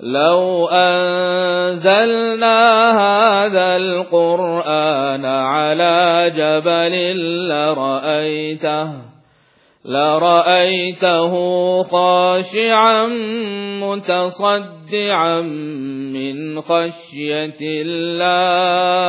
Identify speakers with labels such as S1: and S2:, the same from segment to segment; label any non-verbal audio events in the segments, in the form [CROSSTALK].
S1: لو أنزلنا هذا القرآن على جبل لرأيته لرأيته خاشعا متصدعا من خشية الله.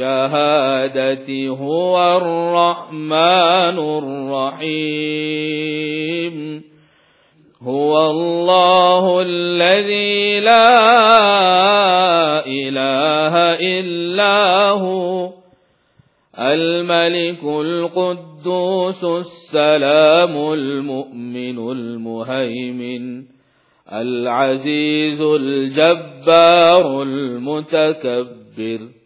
S1: والشهادة هو الرحمن الرحيم. هو الله الذي لا إله إلا هو الملك القدوس السلام المؤمن المهيمن العزيز الجبار المتكبر.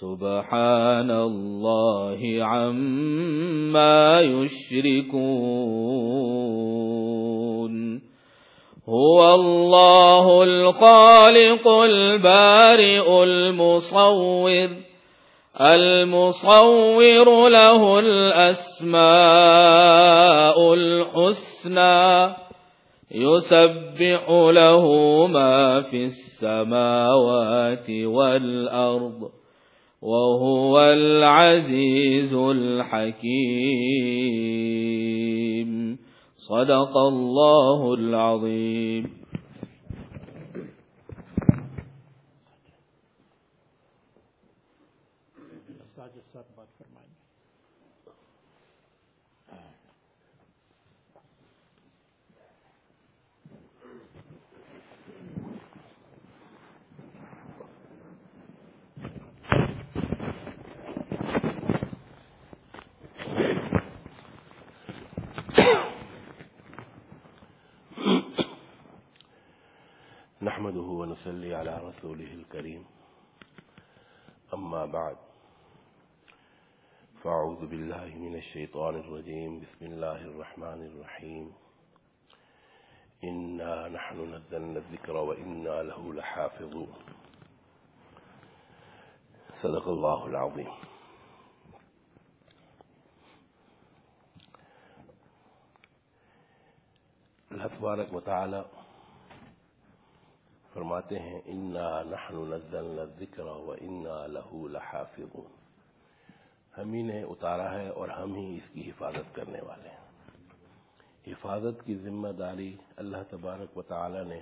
S1: سبحان الله عما يشركون. هو الله الخالق البارئ المصور المصور له الأسماء الحسنى يسبح له ما في السماوات والأرض. وهو العزيز الحكيم. صدق الله العظيم.
S2: نحمده ونصلي على رسوله الكريم. أما بعد فأعوذ بالله من الشيطان الرجيم. بسم الله الرحمن الرحيم. إنا نحن نزلنا الذكر وإنا له لحافظون. صدق الله العظيم. اللہ تبارک و تعالی فرماتے ہیں، انا نحن نزلنا الذکر و انا لہو لحافظون ہم ہی نے اتارا ہے اور ہم ہی اس کی حفاظت کرنے والے ہیں۔ حفاظت کی ذمہ داری اللہ تبارک و تعالی نے،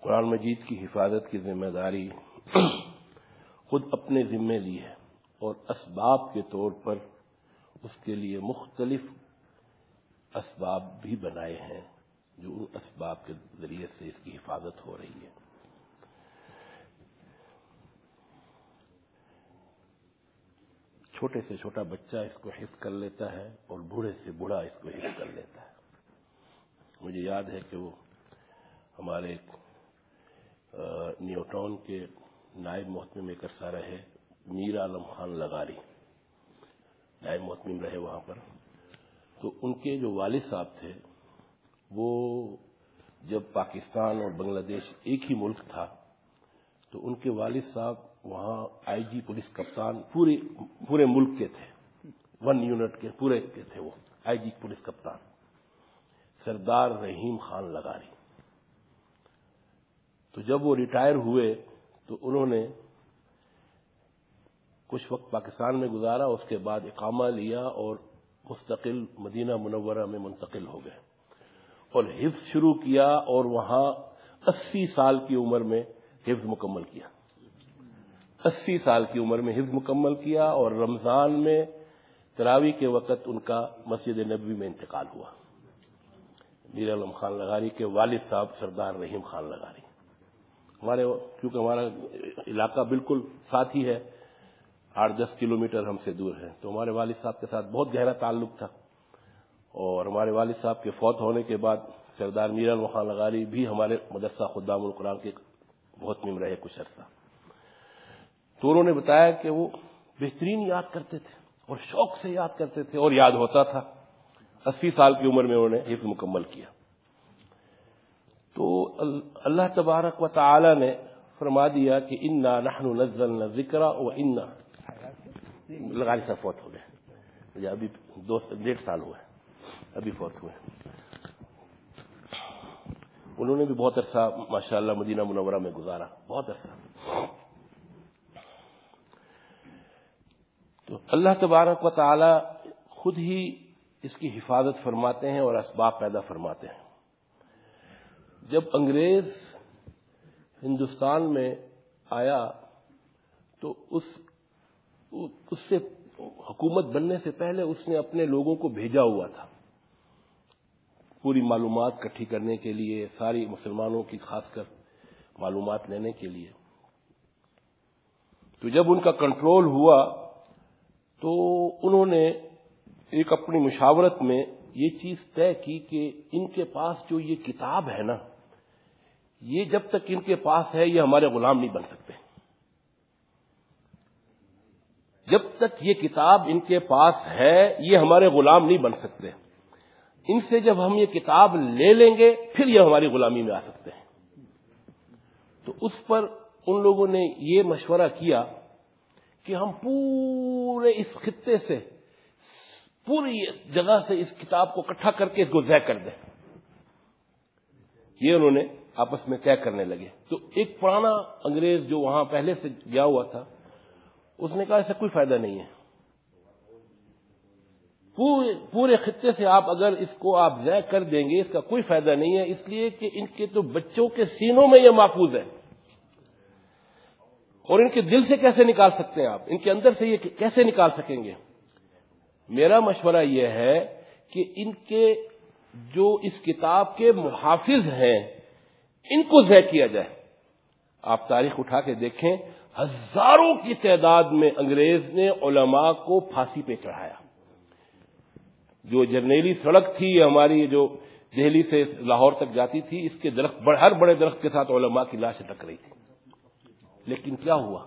S2: قرآن مجید کی حفاظت کی ذمہ داری [CLEARS THROAT] خود اپنے ذمے لی ہے اور اسباب کے طور پر اس کے لیے مختلف اسباب بھی بنائے ہیں۔ جو ان اسباب کے ذریعے سے اس کی حفاظت ہو رہی ہے۔ چھوٹے سے چھوٹا بچہ اس کو حفظ کر لیتا ہے اور بوڑھے سے بوڑھا اس کو حفظ کر لیتا ہے۔ مجھے یاد ہے کہ وہ ہمارے نیو ٹاؤن کے نائب محتم میں کرسا رہے، میر عالم خان لگاری نائب محتم رہے وہاں پر۔ تو ان کے جو والد صاحب تھے وہ جب پاکستان اور بنگلہ دیش ایک ہی ملک تھا، تو ان کے والد صاحب وہاں آئی جی پولیس کپتان پورے پورے ملک کے تھے، ون یونٹ کے پورے کے تھے وہ، آئی جی پولیس کپتان۔ سردار رحیم خان لگاری تو جب وہ ریٹائر ہوئے، تو انہوں نے کچھ وقت پاکستان میں گزارا، اس کے بعد اقامہ لیا اور مستقل مدینہ منورہ میں منتقل ہو گئے۔ اور حفظ شروع کیا اور وہاں اسی سال کی عمر میں حفظ مکمل کیا۔ اسی سال کی عمر میں حفظ مکمل کیا اور رمضان میں تراوی کے وقت ان کا مسجد نبوی میں انتقال ہوا۔ میر علم خان لگاری کے والد صاحب سردار رحیم خان لگاری ہمارے کیونکہ ہمارا علاقہ بالکل ساتھ ہی ہے، آٹھ دس کلومیٹر ہم سے دور ہے، تو ہمارے والد صاحب کے ساتھ بہت گہرا تعلق تھا۔ اور ہمارے والد صاحب کے فوت ہونے کے بعد سردار میر خان لغاری بھی ہمارے مدرسہ خدام القرآن کے بہت نم رہے کچھ عرصہ۔ تو انہوں نے بتایا کہ وہ بہترین یاد کرتے تھے اور شوق سے یاد کرتے تھے اور یاد ہوتا تھا۔ اسی سال کی عمر میں انہوں نے حفظ مکمل کیا۔ تو اللہ تبارک و تعالی نے فرما دیا کہ ان نحن نزلنا ذکر و ان لگاری صاحب فوت ہو گئے۔ ابھی دو ڈیڑھ سال ہوئے۔ ابھی فوت ہوئے انہوں نے بھی بہت عرصہ ماشاء اللہ مدینہ منورہ میں گزارا، بہت عرصہ۔ تو اللہ تبارک و تعالی خود ہی اس کی حفاظت فرماتے ہیں اور اسباب پیدا فرماتے ہیں۔ جب انگریز ہندوستان میں آیا تو اس اس سے حکومت بننے سے پہلے اس نے اپنے لوگوں کو بھیجا ہوا تھا۔ پوری معلومات کٹھی کرنے کے لیے، ساری مسلمانوں کی خاص کر معلومات لینے کے لیے۔ تو جب ان کا کنٹرول ہوا، تو انہوں نے ایک اپنی مشاورت میں یہ چیز طے کی کہ ان کے پاس جو یہ کتاب ہے نا، یہ جب تک ان کے پاس ہے، یہ ہمارے غلام نہیں بن سکتے۔ جب تک یہ کتاب ان کے پاس ہے، یہ ہمارے غلام نہیں بن سکتے۔ ان سے جب ہم یہ کتاب لے لیں گے، پھر یہ ہماری غلامی میں آ سکتے ہیں۔ تو اس پر ان لوگوں نے یہ مشورہ کیا کہ ہم پورے اس خطے سے، پوری جگہ سے اس کتاب کو اکٹھا کر کے اس کو ضائع کر دیں۔ یہ انہوں نے آپس میں طے کرنے لگے۔ تو ایک پرانا انگریز جو وہاں پہلے سے گیا ہوا تھا، اس نے کہا، ایسا کوئی فائدہ نہیں ہے۔ پورے خطے سے آپ اگر اس کو آپ ضائع کر دیں گے، اس کا کوئی فائدہ نہیں ہے۔ اس لیے کہ ان کے تو بچوں کے سینوں میں یہ محفوظ ہے۔ اور ان کے دل سے کیسے نکال سکتے ہیں آپ؟ ان کے اندر سے یہ کیسے نکال سکیں گے؟ میرا مشورہ یہ ہے کہ ان کے جو اس کتاب کے محافظ ہیں، ان کو ضائع کیا جائے۔ آپ تاریخ اٹھا کے دیکھیں، ہزاروں کی تعداد میں انگریز نے علماء کو پھانسی پہ چڑھایا۔ جو جرنیلی سڑک تھی یہ ہماری جو دہلی سے لاہور تک جاتی تھی، اس کے درخت ہر بڑے درخت کے ساتھ علماء کی لاش ٹک رہی تھی۔ لیکن کیا ہوا؟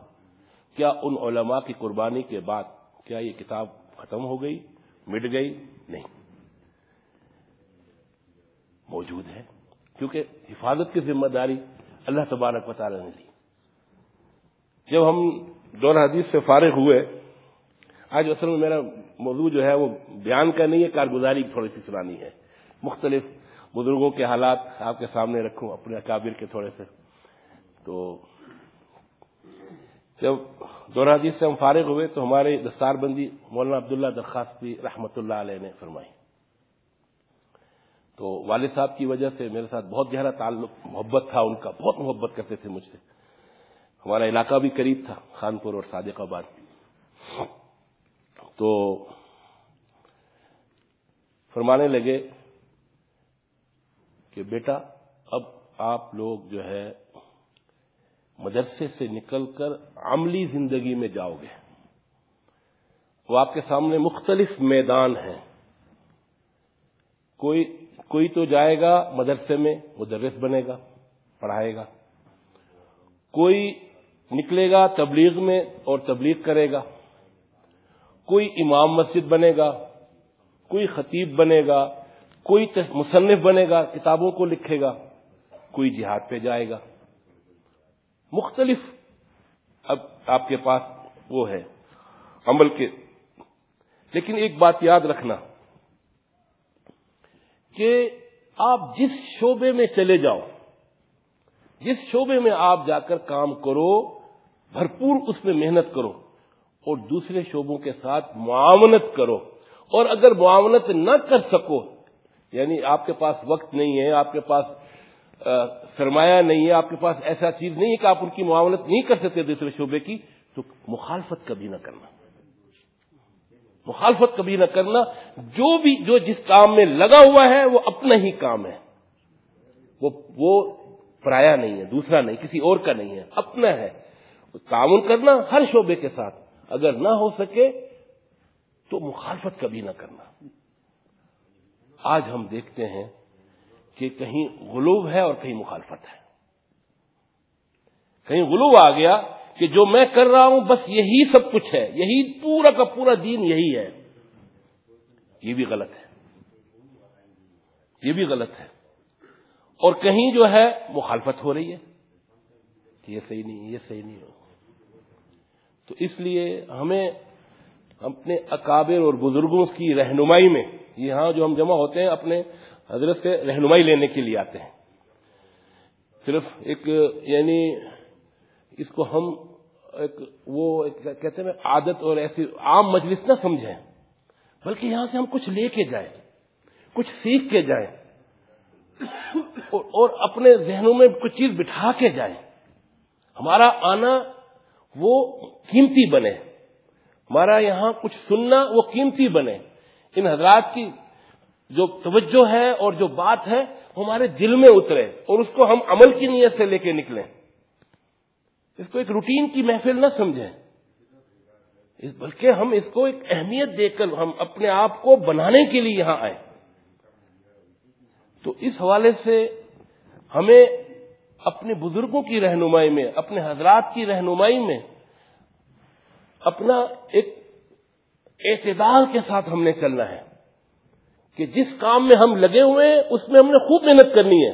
S2: کیا ان علماء کی قربانی کے بعد کیا یہ کتاب ختم ہو گئی؟ مٹ گئی؟ نہیں۔ موجود ہے۔ کیونکہ حفاظت کی ذمہ داری اللہ تبارک و تعالی نے لی۔ جب ہم دور حدیث سے فارغ ہوئے، آج اصل میں میرا موضوع جو ہے وہ بیان کا نہیں ہے، کارگزاری تھوڑی سی سنانی ہے۔ مختلف بزرگوں کے حالات آپ کے سامنے رکھوں، اپنے اکابر کے تھوڑے سے۔ تو جب دور حدیث سے ہم فارغ ہوئے تو ہمارے دستار بندی مولانا عبداللہ درخواستی رحمت اللہ علیہ نے فرمائی۔ تو والد صاحب کی وجہ سے میرے ساتھ بہت گہرا تعلق، محبت تھا ان کا، بہت محبت کرتے تھے مجھ سے۔ ہمارا علاقہ بھی قریب تھا، خانپور اور صادق آباد۔ تو فرمانے لگے کہ بیٹا، اب آپ لوگ جو ہے مدرسے سے نکل کر عملی زندگی میں جاؤ گے۔ وہ آپ کے سامنے مختلف میدان ہیں۔ کوئی کوئی تو جائے گا مدرسے میں، مدرس بنے گا، پڑھائے گا۔ کوئی نکلے گا تبلیغ میں اور تبلیغ کرے گا۔ کوئی امام مسجد بنے گا، کوئی خطیب بنے گا، کوئی مصنف بنے گا، کتابوں کو لکھے گا، کوئی جہاد پہ جائے گا۔ مختلف اب آپ کے پاس وہ ہے، عمل کے۔ لیکن ایک بات یاد رکھنا کہ آپ جس شعبے میں چلے جاؤ، جس شعبے میں آپ جا کر کام کرو، بھرپور اس میں محنت کرو۔ اور دوسرے شعبوں کے ساتھ معاونت کرو اور اگر معاونت نہ کر سکو یعنی آپ کے پاس وقت نہیں ہے، آپ کے پاس سرمایہ نہیں ہے، آپ کے پاس ایسا چیز نہیں ہے کہ آپ ان کی معاونت نہیں کر سکتے دوسرے شعبے کی، تو مخالفت کبھی نہ کرنا۔ مخالفت کبھی نہ کرنا۔ جو بھی، جو جس کام میں لگا ہوا ہے، وہ اپنا ہی کام ہے۔ وہ وہ پرایا نہیں ہے، دوسرا نہیں، کسی اور کا نہیں ہے، اپنا ہے۔ تعاون کرنا ہر شعبے کے ساتھ۔ اگر نہ ہو سکے تو مخالفت کبھی نہ کرنا۔ آج ہم دیکھتے ہیں کہ کہیں غلوب ہے اور کہیں مخالفت ہے۔ کہیں غلوب آ گیا کہ جو میں کر رہا ہوں بس یہی سب کچھ ہے، یہی پورا کا پورا دین یہی ہے۔ یہ بھی غلط ہے۔ یہ بھی غلط ہے۔ اور کہیں جو ہے مخالفت ہو رہی ہے۔ کہ یہ صحیح نہیں، یہ صحیح نہیں۔ ہو تو اس لیے ہمیں اپنے اکابر اور بزرگوں کی رہنمائی میں یہاں جو ہم جمع ہوتے ہیں، اپنے حضرت سے رہنمائی لینے کے لیے آتے ہیں۔ صرف ایک یعنی اس کو ہم ایک، وہ کہتے ہیں عادت اور ایسی عام مجلس نہ سمجھیں، بلکہ یہاں سے ہم کچھ لے کے جائیں، کچھ سیکھ کے جائیں اور اپنے ذہنوں میں کچھ چیز بٹھا کے جائیں۔ ہمارا آنا وہ قیمتی بنے۔ ہمارا یہاں کچھ سننا وہ قیمتی بنے۔ ان حضرات کی جو توجہ ہے اور جو بات ہے وہ ہمارے دل میں اترے اور اس کو ہم عمل کی نیت سے لے کے نکلیں۔ اس کو ایک روٹین کی محفل نہ سمجھیں۔ بلکہ ہم اس کو ایک اہمیت دے کر ہم اپنے آپ کو بنانے کے لیے یہاں آئے۔ تو اس حوالے سے ہمیں اپنے بزرگوں کی رہنمائی میں، اپنے حضرات کی رہنمائی میں، اپنا ایک اعتدال کے ساتھ ہم نے چلنا ہے کہ جس کام میں ہم لگے ہوئے ہیں، اس میں ہم نے خوب محنت کرنی ہے۔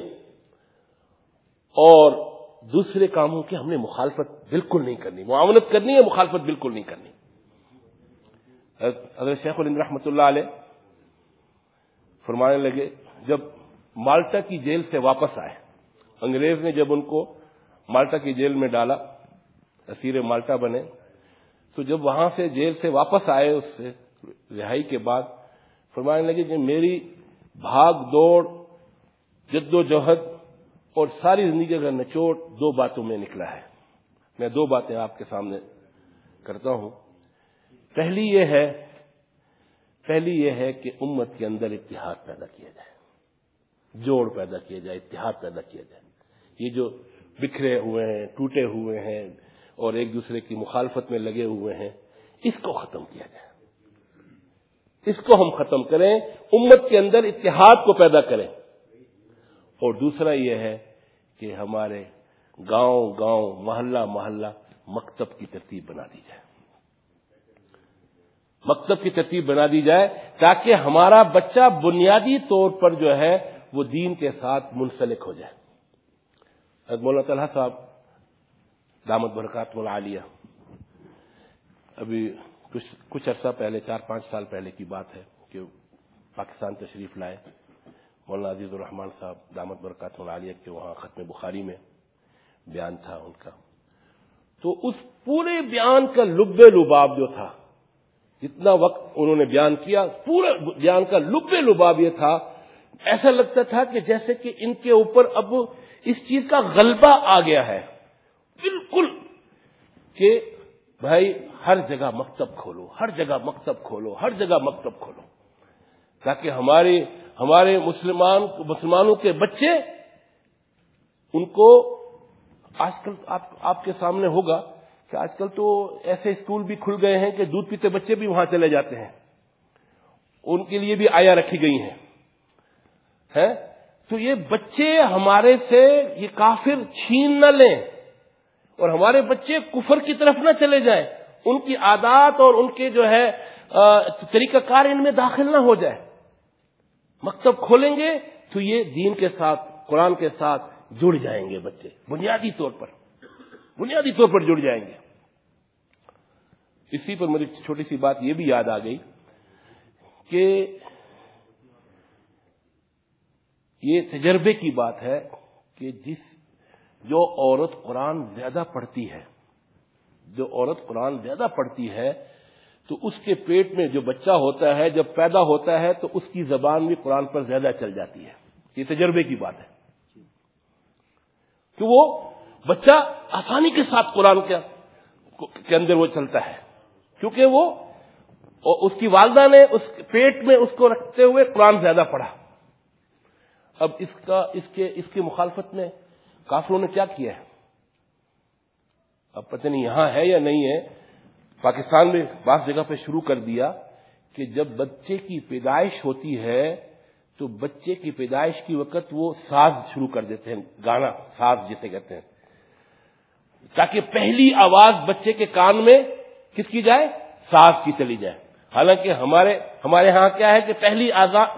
S2: اور دوسرے کاموں کی ہم نے مخالفت بالکل نہیں کرنی۔ معاونت کرنی ہے، مخالفت بالکل نہیں کرنی۔ حضرت شیخ الند رحمۃ اللہ علیہ فرمانے لگے، جب مالٹا کی جیل سے واپس آئے انگریز نے جب ان کو مالٹا کی جیل میں ڈالا، اسیر مالٹا بنے، تو جب وہاں سے جیل سے واپس آئے، اس سے رہائی کے بعد فرمانے لگے کہ میری بھاگ دوڑ، جد و جہد اور ساری زندگی کا نچوڑ دو باتوں میں نکلا ہے۔ میں دو باتیں آپ کے سامنے کرتا ہوں۔ پہلی یہ ہے، پہلی یہ ہے کہ امت کے اندر اتحاد پیدا کیا جائے، جوڑ پیدا کیا جائے، اتحاد پیدا کیا جائے۔ یہ جو بکھرے ہوئے ہیں، ٹوٹے ہوئے ہیں اور ایک دوسرے کی مخالفت میں لگے ہوئے ہیں، اس کو ختم کیا جائے۔ اس کو ہم ختم کریں، امت کے اندر اتحاد کو پیدا کریں۔ اور دوسرا یہ ہے کہ ہمارے گاؤں گاؤں، محلہ محلہ مکتب کی ترتیب بنا دی جائے۔ مکتب کی ترتیب بنا دی جائے تاکہ ہمارا بچہ بنیادی طور پر جو ہے، وہ دین کے ساتھ منسلک ہو جائے۔ مولانا طلحہ صاحب، دامت برکات العالیہ ابھی کچھ کچھ عرصہ پہلے، چار پانچ سال پہلے کی بات ہے کہ پاکستان تشریف لائے۔ مولانا عزیز الرحمان صاحب، دامت برکات العالیہ کے وہاں ختم بخاری میں بیان تھا ان کا۔ تو اس پورے بیان کا لب لباب جو تھا، جتنا وقت انہوں نے بیان کیا، پورے بیان کا لب لباب یہ تھا ایسا لگتا تھا کہ جیسے کہ ان کے اوپر اب اس چیز کا غلبہ آ گیا ہے۔ بالکل کہ بھائی، ہر جگہ مکتب کھولو، ہر جگہ مکتب کھولو، ہر جگہ مکتب کھولو۔ تاکہ ہمارے ہمارے مسلمان، مسلمانوں کے بچے ان کو آج کل آپ آپ کے سامنے ہوگا کہ آج کل تو ایسے اسکول بھی کھل گئے ہیں کہ دودھ پیتے بچے بھی وہاں چلے جاتے ہیں۔ ان کے لیے بھی آیا رکھی گئی ہیں۔ تو یہ بچے ہمارے سے یہ کافر چھین نہ لیں اور ہمارے بچے کفر کی طرف نہ چلے جائیں، ان کی عادات اور ان کے جو ہے طریقہ کار ان میں داخل نہ ہو جائے۔ مکتب کھولیں گے تو یہ دین کے ساتھ، قرآن کے ساتھ جڑ جائیں گے بچے، بنیادی طور پر۔ بنیادی طور پر جڑ جائیں گے۔ اسی پر میری چھوٹی سی بات یہ بھی یاد آ گئی کہ یہ تجربے کی بات ہے کہ جس جو عورت قرآن زیادہ پڑھتی ہے، جو عورت قرآن زیادہ پڑھتی ہے، تو اس کے پیٹ میں جو بچہ ہوتا ہے، جب پیدا ہوتا ہے، تو اس کی زبان بھی قرآن پر زیادہ چل جاتی ہے۔ یہ تجربے کی بات ہے۔ کہ وہ بچہ آسانی کے ساتھ قرآن کے اندر وہ چلتا ہے۔ کیونکہ وہ اس کی والدہ نے اس پیٹ میں اس کو رکھتے ہوئے قرآن زیادہ پڑھا۔ اب اس کا، اس کے، اس کی مخالفت میں کافروں نے کیا کیا ہے؟ اب پتہ نہیں یہاں ہے یا نہیں ہے۔ پاکستان میں بعض جگہ پہ شروع کر دیا کہ جب بچے کی پیدائش ہوتی ہے تو بچے کی پیدائش کی وقت وہ ساز شروع کر دیتے ہیں، گانا، ساز جسے کہتے ہیں۔ تاکہ پہلی آواز بچے کے کان میں کس کی جائے؟ ساز کی چلی جائے۔ حالانکہ ہمارے ہمارے ہاں کیا ہے کہ پہلی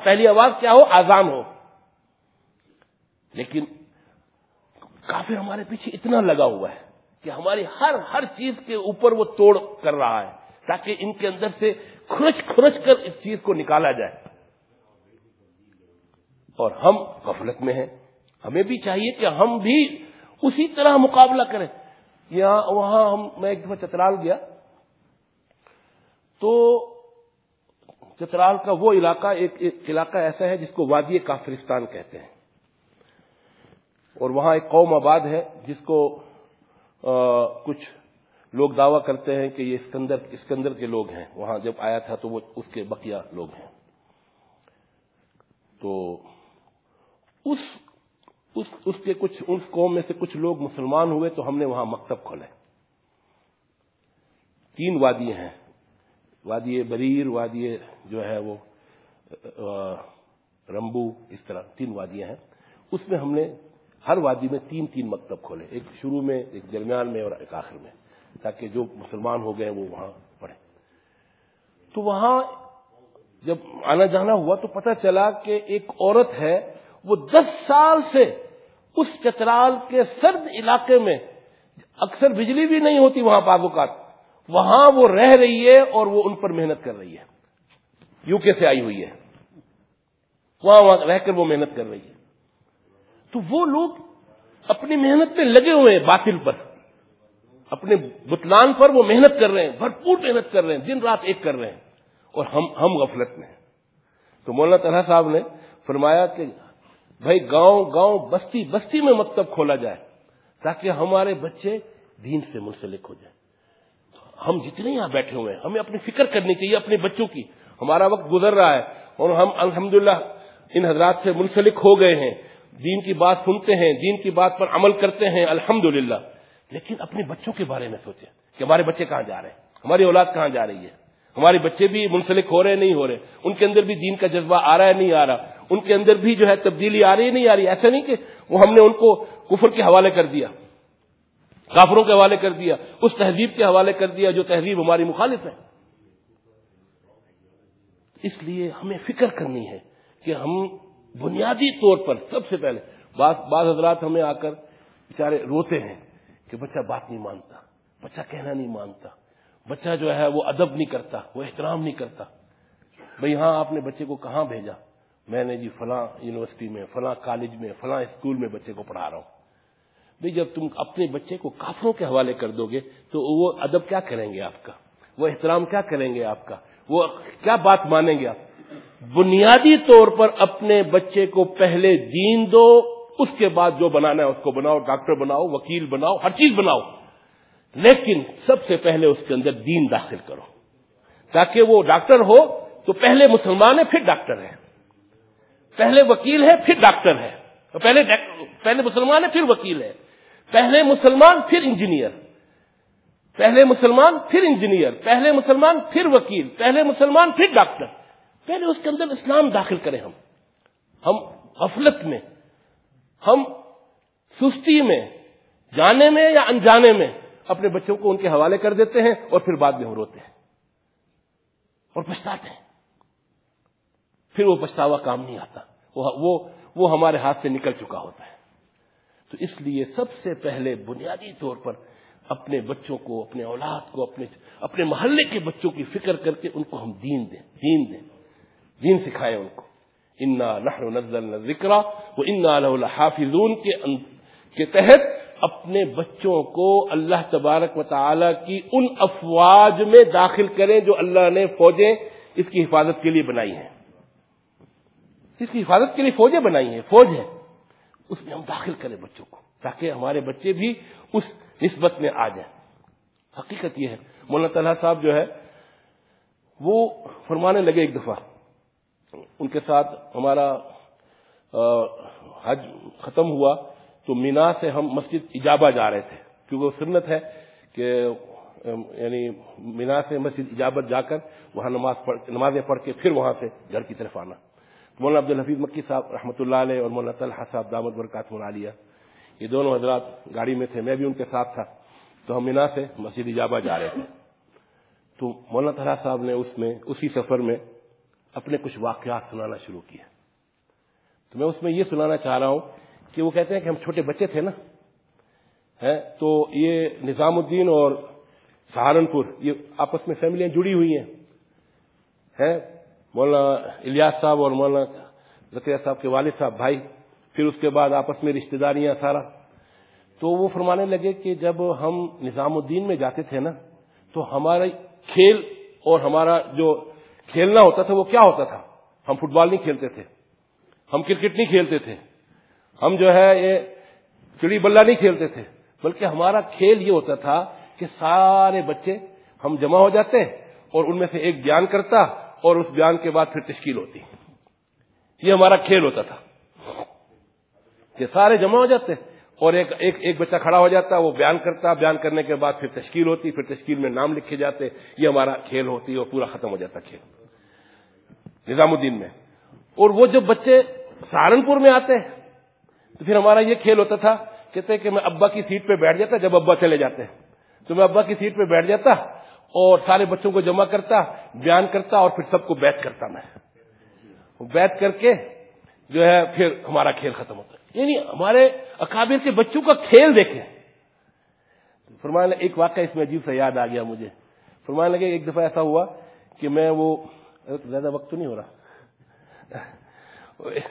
S2: پہلی آواز کیا ہو؟ آزان ہو۔ لیکن کافی ہمارے پیچھے اتنا لگا ہوا ہے کہ ہماری ہر ہر چیز کے اوپر وہ توڑ کر رہا ہے تاکہ ان کے اندر سے کھرچ کھرچ کر اس چیز کو نکالا جائے۔ اور ہم غفلت میں ہیں۔ ہمیں بھی چاہیے کہ ہم بھی اسی طرح مقابلہ کریں۔ یہاں وہاں ہم میں ایک دفعہ چترال گیا۔ تو چترال کا وہ علاقہ ایک ایک علاقہ ایسا ہے جس کو وادی کافرستان کہتے ہیں۔ اور وہاں ایک قوم آباد ہے جس کو کچھ لوگ دعویٰ کرتے ہیں کہ یہ اسکندر اسکندر کے لوگ ہیں۔ وہاں جب آیا تھا تو وہ اس کے بقیہ لوگ ہیں۔ تو اس اس, اس کے کچھ اس قوم میں سے کچھ لوگ مسلمان ہوئے تو ہم نے وہاں مکتب کھولے۔ تین وادی ہیں۔ وادی بریر وادی جو ہے وہ رمبو اس طرح تین وادیاں ہیں۔ اس میں ہم نے ہر وادی میں تین تین مکتب کھولے ایک شروع میں، ایک درمیان میں اور ایک آخر میں، تاکہ جو مسلمان ہو گئے وہ وہاں پڑھیں۔ تو وہاں جب آنا جانا ہوا تو پتہ چلا کہ ایک عورت ہے، وہ دس سال سے اس چترال کے سرد علاقے میں، اکثر بجلی بھی نہیں ہوتی وہاں پاگوکات وہاں وہ رہ رہی ہے اور وہ ان پر محنت کر رہی ہے۔ یو کے سے آئی ہوئی ہے۔ وہاں وہاں رہ کر وہ محنت کر رہی ہے۔ تو وہ لوگ اپنی محنت میں لگے ہوئے ہیں باطل پر۔ اپنے بتلان پر وہ محنت کر رہے ہیں، بھرپور محنت کر رہے ہیں، دن رات ایک کر رہے ہیں۔ اور ہم ہم غفلت میں ہیں۔ تو مولانا طلحہ صاحب نے فرمایا کہ بھائی گاؤں گاؤں بستی بستی میں مکتب کھولا جائے تاکہ ہمارے بچے دین سے منسلک ہو جائیں۔ ہم جتنے یہاں بیٹھے ہوئے ہیں، ہمیں اپنی فکر کرنی چاہیے اپنے بچوں کی۔ ہمارا وقت گزر رہا ہے اور ہم الحمدللہ ان حضرات سے منسلک ہو گئے ہیں۔ دین کی بات سنتے ہیں، دین کی بات پر عمل کرتے ہیں الحمد لیکن اپنے بچوں کے بارے میں سوچیں کہ ہمارے بچے کہاں جا رہے ہیں؟ ہماری اولاد کہاں جا رہی ہے؟ ہمارے بچے بھی منسلک ہو رہے نہیں ہو رہے؟ ان کے اندر بھی دین کا جذبہ آ رہا ہے، نہیں آ رہا؟ ان کے اندر بھی جو ہے تبدیلی آ رہی ہے، نہیں آ رہی؟ ایسا نہیں کہ وہ ہم نے ان کو کفر کے حوالے کر دیا، کافروں کے حوالے کر دیا، اس تہذیب کے حوالے کر دیا جو تہذیب ہماری مخالف ہے۔ اس لیے ہمیں فکر کرنی ہے کہ ہم بنیادی طور پر سب سے پہلے بعض بعض حضرات ہمیں آ کر بیچارے روتے ہیں کہ بچہ بات نہیں مانتا، بچہ کہنا نہیں مانتا، بچہ جو ہے وہ ادب نہیں کرتا، وہ احترام نہیں کرتا۔ بھئی ہاں آپ نے بچے کو کہاں بھیجا؟ میں نے جی فلاں یونیورسٹی میں، فلاں کالج میں، فلاں اسکول میں بچے کو پڑھا رہا ہوں۔ بھئی جب تم اپنے بچے کو کافروں کے حوالے کر دو گے تو وہ ادب کیا کریں گے آپ کا؟ وہ احترام کیا کریں گے آپ کا؟ وہ کیا بات مانیں گے آپ؟ بنیادی طور پر اپنے بچے کو پہلے دین دو، اس کے بعد جو بنانا ہے اس کو بناؤ، ڈاکٹر بناؤ، وکیل بناؤ، ہر چیز بناؤ۔ لیکن سب سے پہلے اس کے اندر دین داخل کرو۔ تاکہ وہ ڈاکٹر ہو تو پہلے مسلمان ہے، پھر ڈاکٹر ہے۔ پہلے وکیل ہے، پھر ڈاکٹر ہے۔ پہلے پہلے مسلمان ہے، پھر وکیل ہے۔ پہلے مسلمان، پھر انجینئر۔ پہلے مسلمان، پھر انجینئر۔ پہلے مسلمان، پھر وکیل۔ پہلے مسلمان، پھر ڈاکٹر۔ پہلے اس کے اندر اسلام داخل کریں ہم۔ ہم غفلت میں، ہم سستی میں، جانے میں یا انجانے میں اپنے بچوں کو ان کے حوالے کر دیتے ہیں اور پھر بعد میں ہم روتے ہیں۔ اور پچھتاتے ہیں۔ پھر وہ پچھتاوا کام نہیں آتا۔ وہ وہ ہمارے ہاتھ سے نکل چکا ہوتا ہے۔ تو اس لیے سب سے پہلے بنیادی طور پر اپنے بچوں کو، اپنے اولاد کو، اپنے اپنے محلے کے بچوں کی فکر کر کے ان کو ہم دین دیں دین دیں۔ دین سکھائیں ان کو۔ انا نحن نزلنا ذکر وہ انا الحافظون کے تحت اپنے بچوں کو اللہ تبارک و تعالی کی ان افواج میں داخل کریں جو اللہ نے فوجیں اس کی حفاظت کے لیے بنائی ہیں۔ اس کی حفاظت کے لیے فوجیں بنائی ہیں، فوج ہے۔ اس میں ہم داخل کریں بچوں کو تاکہ ہمارے بچے بھی اس نسبت میں آ جائیں۔ حقیقت یہ ہے۔ مولانا طلحہ صاحب جو ہے، وہ فرمانے لگے ایک دفعہ ان کے ساتھ ہمارا حج ختم ہوا تو مینا سے ہم مسجد اجابہ جا رہے تھے، کیونکہ وہ سنت ہے کہ یعنی مینا سے مسجد اجابت جا کر وہاں نماز پڑھ، نمازیں پڑھ کے پھر وہاں سے گھر کی طرف آنا۔ مولانا عبد الحفیظ مکی صاحب رحمۃ اللہ علیہ اور مولانا طلحہ صاحب دامد برکات عالیہ یہ دونوں حضرات گاڑی میں تھے، میں بھی ان کے ساتھ تھا، تو ہم مینا سے مسجد اجابہ جا رہے تھے۔ تو مولانا طلحہ صاحب نے اس میں، اسی سفر میں اپنے کچھ واقعات سنانا شروع کیا تو میں اس میں یہ سنانا چاہ رہا ہوں کہ وہ کہتے ہیں کہ ہم چھوٹے بچے تھے نا تو یہ نظام الدین اور سہارنپور، یہ آپس میں فیملیاں جڑی ہوئی ہیں۔ مولانا الیاس صاحب اور مولانا زکریہ صاحب کے والد صاحب بھائی، پھر اس کے بعد آپس میں رشتہ داریاں سارا۔ تو وہ فرمانے لگے کہ جب ہم نظام الدین میں جاتے تھے نا، تو ہمارا کھیل اور ہمارا جو کھیلنا ہوتا تھا وہ کیا ہوتا تھا؟ ہم فٹ بال نہیں کھیلتے تھے۔ ہم کرکٹ نہیں کھیلتے تھے۔ ہم جو ہے یہ چڑی بلہ نہیں کھیلتے تھے۔ بلکہ ہمارا کھیل یہ ہوتا تھا کہ سارے بچے ہم جمع ہو جاتے اور ان میں سے ایک بیان کرتا اور اس بیان کے بعد پھر تشکیل ہوتی۔ یہ ہمارا کھیل ہوتا تھا کہ سارے جمع ہو جاتے۔ اور ایک ایک ایک بچہ کھڑا ہو جاتا وہ بیان کرتا بیان کرنے کے بعد پھر تشکیل ہوتی، پھر تشکیل میں نام لکھے جاتے، یہ ہمارا کھیل ہوتی اور پورا ختم ہو جاتا کھیل۔ نظام الدین میں۔ اور وہ جب بچے سہارنپور میں آتے تو پھر ہمارا یہ کھیل ہوتا تھا، کہتے کہ میں ابا کی سیٹ پہ بیٹھ جاتا، جب ابا چلے جاتے تو میں ابا کی سیٹ پہ بیٹھ جاتا اور سارے بچوں کو جمع کرتا، بیان کرتا اور پھر سب کو بیت کرتا میں۔ بیت کر کے جو ہے، پھر ہمارا کھیل ختم ہوتا۔ یعنی ہمارے اکابر کے بچوں کا کھیل دیکھیں۔ فرمانے ایک واقعہ اس میں عجیب سا یاد آ گیا مجھے۔ فرمانے لگے، ایک دفعہ ایسا ہوا کہ میں وہ، زیادہ وقت تو نہیں ہو رہا۔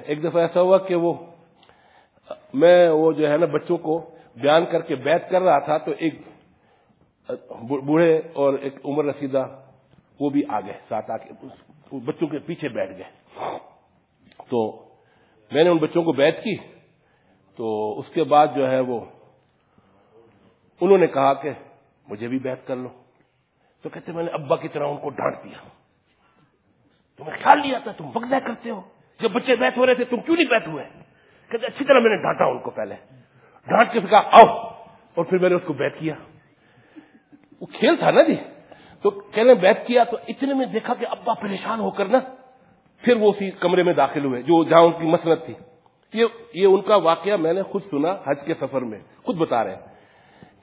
S2: ایک دفعہ ایسا ہوا کہ وہ، میں وہ جو ہے نا بچوں کو بیان کر کے بیت کر رہا تھا تو ایک بوڑھے اور ایک عمر رسیدہ وہ بھی آ گئے، ساتھ آ کے بچوں کے پیچھے بیٹھ گئے۔ تو میں نے ان بچوں کو بیت کی۔ تو اس کے بعد جو ہے وہ انہوں نے کہا کہ مجھے بھی بیت کر لو۔ تو کہتے میں نے ابا کی طرح ان کو ڈانٹ دیا۔ تمہیں خیال لیا تھا تم بگزا کرتے ہو۔ جب بچے بیت ہو رہے تھے، تم کیوں نہیں بیت ہوئے؟ کہتے اچھی طرح میں نے ڈانٹا ان کو پہلے۔ ڈانٹ کے پھر کہا، آؤ۔ اور پھر میں نے اس کو بیت کیا۔ وہ کھیل تھا نا جی۔ تو کہنے بیت کیا تو اتنے میں دیکھا کہ ابا پریشان ہو کر نا پھر وہ اسی کمرے میں داخل ہوئے، جو جہاں ان کی مسنت تھی۔ یہ ان کا واقعہ میں نے خود سنا حج کے سفر میں، خود بتا رہے ہیں۔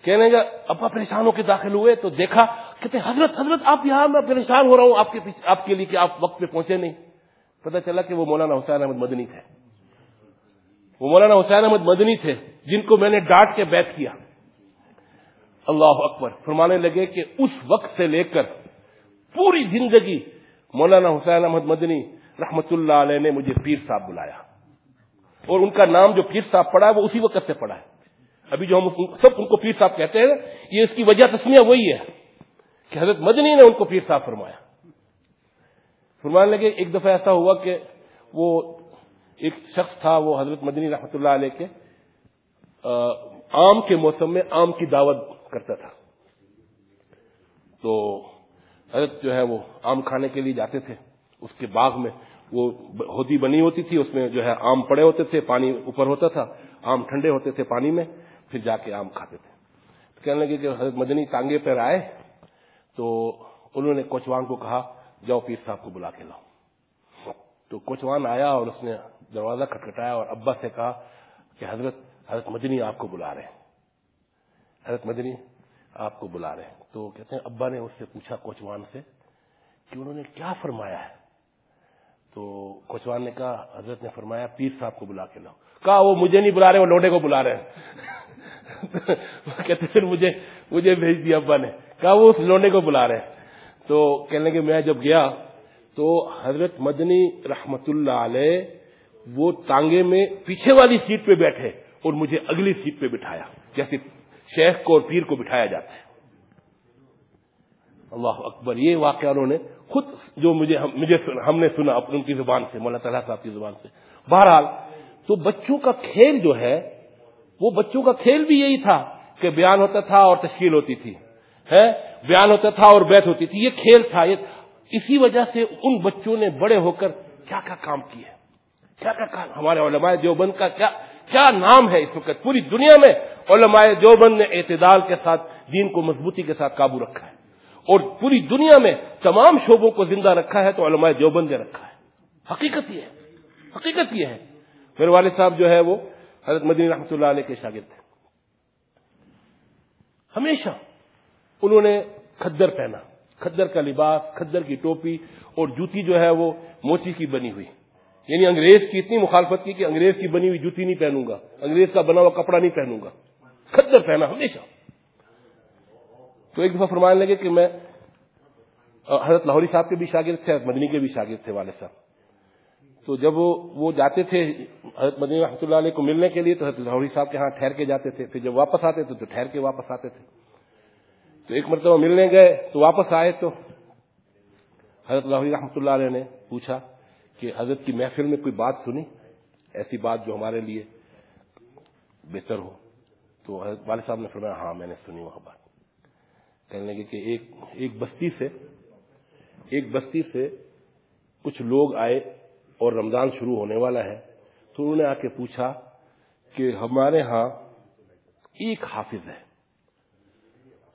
S2: کہنے کا ابا پریشان ہو کے داخل ہوئے تو دیکھا، کہتے حضرت حضرت، آپ یہاں میں پریشان ہو رہا ہوں، آپ کے آپ کے لیے کہ آپ وقت پہ پہنچے نہیں۔ پتہ چلا کہ وہ مولانا حسین احمد مدنی تھے۔ وہ مولانا حسین احمد مدنی تھے، جن کو میں نے ڈانٹ کے بیت کیا۔ اللہ اکبر، فرمانے لگے کہ اس وقت سے لے کر پوری زندگی مولانا حسین احمد مدنی رحمت اللہ علیہ نے مجھے پیر صاحب بلایا۔ اور ان کا نام جو پیر صاحب پڑا ہے وہ اسی وقت سے پڑا ہے۔ ابھی جو ہم سب ان کو پیر صاحب کہتے ہیں، یہ اس کی وجہ تسمیہ وہی ہے کہ حضرت مدنی نے ان کو پیر صاحب فرمایا۔ فرمانے لگے، ایک دفعہ ایسا ہوا کہ وہ ایک شخص تھا، وہ حضرت مدنی رحمت اللہ علیہ کے آم کے موسم میں آم کی دعوت کرتا تھا۔ تو حضرت جو ہے وہ آم کھانے کے لیے جاتے تھے، اس کے باغ میں۔ وہ ہوتی بنی ہوتی تھی، اس میں جو ہے آم پڑے ہوتے تھے، پانی اوپر ہوتا تھا، آم ٹھنڈے ہوتے تھے پانی میں، پھر جا کے آم کھاتے تھے۔ کہنے لگے کہ حضرت مدنی ٹانگے پر آئے، تو انہوں نے کوچوان کو کہا، جاؤ پیر صاحب کو بلا کے لاؤ۔ تو کوچوان آیا اور اس نے دروازہ کھٹکھٹایا اور ابا سے کہا کہ حضرت حضرت مدنی آپ کو بلا رہے ہیں۔ حضرت مدنی آپ کو بلا رہے ہیں۔ تو کہتے ہیں، ابا نے اس سے پوچھا کوچوان سے کہ انہوں نے کیا فرمایا ہے؟ تو کوچوان نے کہا، حضرت نے فرمایا، پیر صاحب کو بلا کے لاؤ۔ کہا، وہ مجھے نہیں بلا رہے، وہ لوڈے کو بلا رہے ہیں۔ [LAUGHS] کہتے پھر مجھے مجھے بھیج دیا ابا نے۔ کہا، وہ اس لوڈے کو بلا رہے ہیں۔ تو کہنے کہ میں جب گیا تو حضرت مدنی رحمت اللہ علیہ وہ ٹانگے میں پیچھے والی سیٹ پہ بیٹھے اور مجھے اگلی سیٹ پہ بٹھایا، جیسے شیخ کو اور پیر کو بٹھایا جاتا ہے۔ اللہ اکبر، یہ واقعہ انہوں نے خود جو مجھے مجھے ہم نے سنا ان کی زبان سے، مولانا تعالیٰ صاحب کی زبان سے۔ بہرحال، تو بچوں کا کھیل جو ہے، وہ بچوں کا کھیل بھی یہی تھا کہ بیان ہوتا تھا اور تشکیل ہوتی تھی، ہے؟ بیان ہوتا تھا اور بیت ہوتی تھی، یہ کھیل تھا۔ یہ اسی وجہ سے ان بچوں نے بڑے ہو کر کیا کیا کام کیے؟ کیا کیا کام؟ ہمارے علماء دیوبند کا کیا کیا نام ہے اس وقت؟ پوری دنیا میں علماء دیوبند نے اعتدال کے ساتھ، دین کو مضبوطی کے ساتھ قابو رکھا ہے۔ اور پوری دنیا میں تمام شعبوں کو زندہ رکھا ہے تو علماء دیوبند نے رکھا ہے۔ حقیقت یہ ہے۔ حقیقت یہ ہے۔ میرے والد صاحب جو ہے وہ حضرت مدنی رحمۃ اللہ علیہ کے شاگرد تھے۔ ہمیشہ انہوں نے کھدر پہنا۔ کھدر کا لباس، کھدر کی ٹوپی اور جوتی جو ہے وہ موچی کی بنی ہوئی۔ یعنی انگریز کی اتنی مخالفت کی کہ انگریز کی بنی ہوئی جوتی نہیں پہنوں گا۔ انگریز کا بنا ہوا کپڑا نہیں پہنوں گا۔ کھدر پہنا ہمیشہ۔ تو ایک دفعہ فرمانے لگے کہ میں حضرت لاہوری صاحب کے بھی شاگرد تھے، حضرت مدنی کے بھی شاگرد تھے، والد صاحب۔ تو جب وہ جاتے تھے حضرت مدنی رحمۃ اللہ علیہ کو ملنے کے لیے، تو حضرت لاہوری صاحب کے ہاں ٹھہر کے جاتے تھے، پھر جب واپس آتے تھے تو ٹھہر کے واپس آتے تھے۔ تو ایک مرتبہ ملنے گئے، تو واپس آئے تو حضرت لاہوری رحمۃ اللہ علیہ نے پوچھا کہ حضرت کی محفل میں کوئی بات سنی؟ ایسی بات جو ہمارے لیے بہتر ہو۔ تو حضرت، والد صاحب نے فرمایا ہاں میں نے سنی وہاں بات۔ کہنے لگے کہ ایک ایک بستی سے، ایک بستی سے کچھ لوگ آئے اور رمضان شروع ہونے والا ہے۔ تو انہوں نے آ کے پوچھا کہ ہمارے ہاں ایک حافظ ہے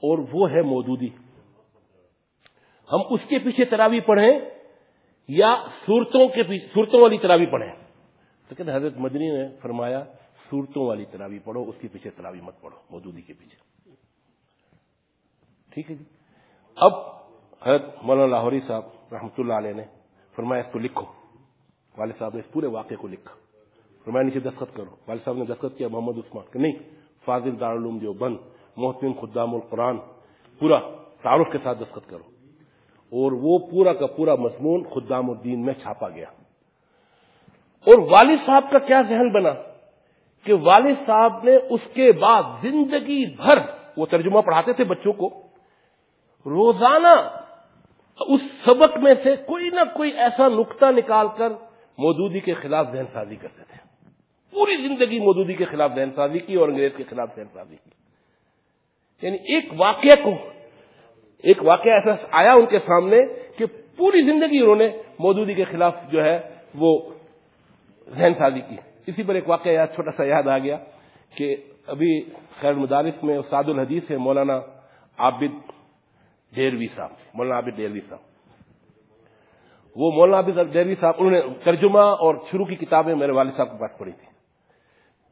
S2: اور وہ ہے مودودی۔ ہم اس کے پیچھے تراوی پڑھیں یا صورتوں کے پیچھے صورتوں والی تراوی پڑھیں؟ تو کہتے حضرت مدنی نے فرمایا، صورتوں والی تراوی پڑھو، اس کے پیچھے تراوی مت پڑھو، مودودی کے پیچھے۔ ٹھیک ہے جی۔ اب حضرت مولانا لاہوری صاحب رحمۃ اللہ علیہ نے فرمایا اس کو لکھو۔ والد صاحب نے اس پورے واقعے کو لکھا۔ فرمایا نیچے دستخط کرو۔ والد صاحب نے دستخط کیا محمد عثمان کہ نہیں، فاضل دارالعلوم جو بند محتم خدام القرآن، پورا تعارف کے ساتھ دستخط کرو۔ اور وہ پورا کا پورا مضمون خدام الدین میں چھاپا گیا۔ اور والد صاحب کا کیا ذہن بنا؟ کہ والد صاحب نے اس کے بعد زندگی بھر وہ ترجمہ پڑھاتے تھے بچوں کو۔ روزانہ اس سبق میں سے کوئی نہ کوئی ایسا نقطہ نکال کر مودودی کے خلاف ذہن سازی کرتے تھے۔ پوری زندگی مودودی کے خلاف ذہن سازی کی اور انگریز کے خلاف ذہن سازی کی۔ یعنی ایک واقعہ کو، ایک واقعہ ایسا آیا ان کے سامنے کہ پوری زندگی انہوں نے مودودی کے خلاف جو ہے وہ ذہن سازی کی۔ اسی پر ایک واقعہ یاد، چھوٹا سا یاد آ گیا کہ ابھی خیر مدارس میں استاد الحدیث ہے مولانا عابد ڈیروی صاحب، مولانا عابد ڈیروی صاحب۔ وہ مولانا عابد ڈیروی صاحب، انہوں نے ترجمہ اور شروع کی کتابیں میرے والد صاحب کے پاس پڑھی تھی۔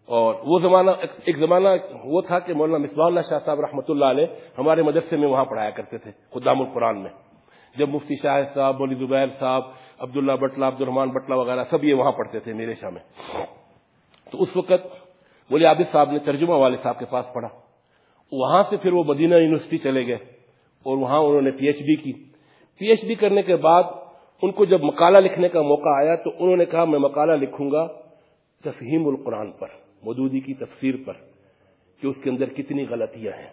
S2: اور وہ زمانہ، ایک زمانہ وہ تھا کہ مولانا مصباح اللہ شاہ صاحب رحمۃ اللہ علیہ ہمارے مدرسے میں وہاں پڑھایا کرتے تھے، خدام القرآن میں۔ جب مفتی شاہ صاحب، مولی زبیر صاحب، عبداللہ بٹلہ عبد الرحمان بٹلہ وغیرہ سب یہ وہاں پڑھتے تھے میرے شاہ میں۔ تو اس وقت مولی عابد صاحب نے ترجمہ والے صاحب کے پاس پڑھا۔ وہاں سے پھر وہ مدینہ یونیورسٹی چلے گئے۔ اور وہاں انہوں نے پی ایچ ڈی کی۔ پی ایچ ڈی کرنے کے بعد ان کو جب مقالہ لکھنے کا موقع آیا تو انہوں نے کہا، میں مقالہ لکھوں گا تفہیم القرآن پر، مودودی کی تفسیر پر، کہ اس کے اندر کتنی غلطیاں ہیں۔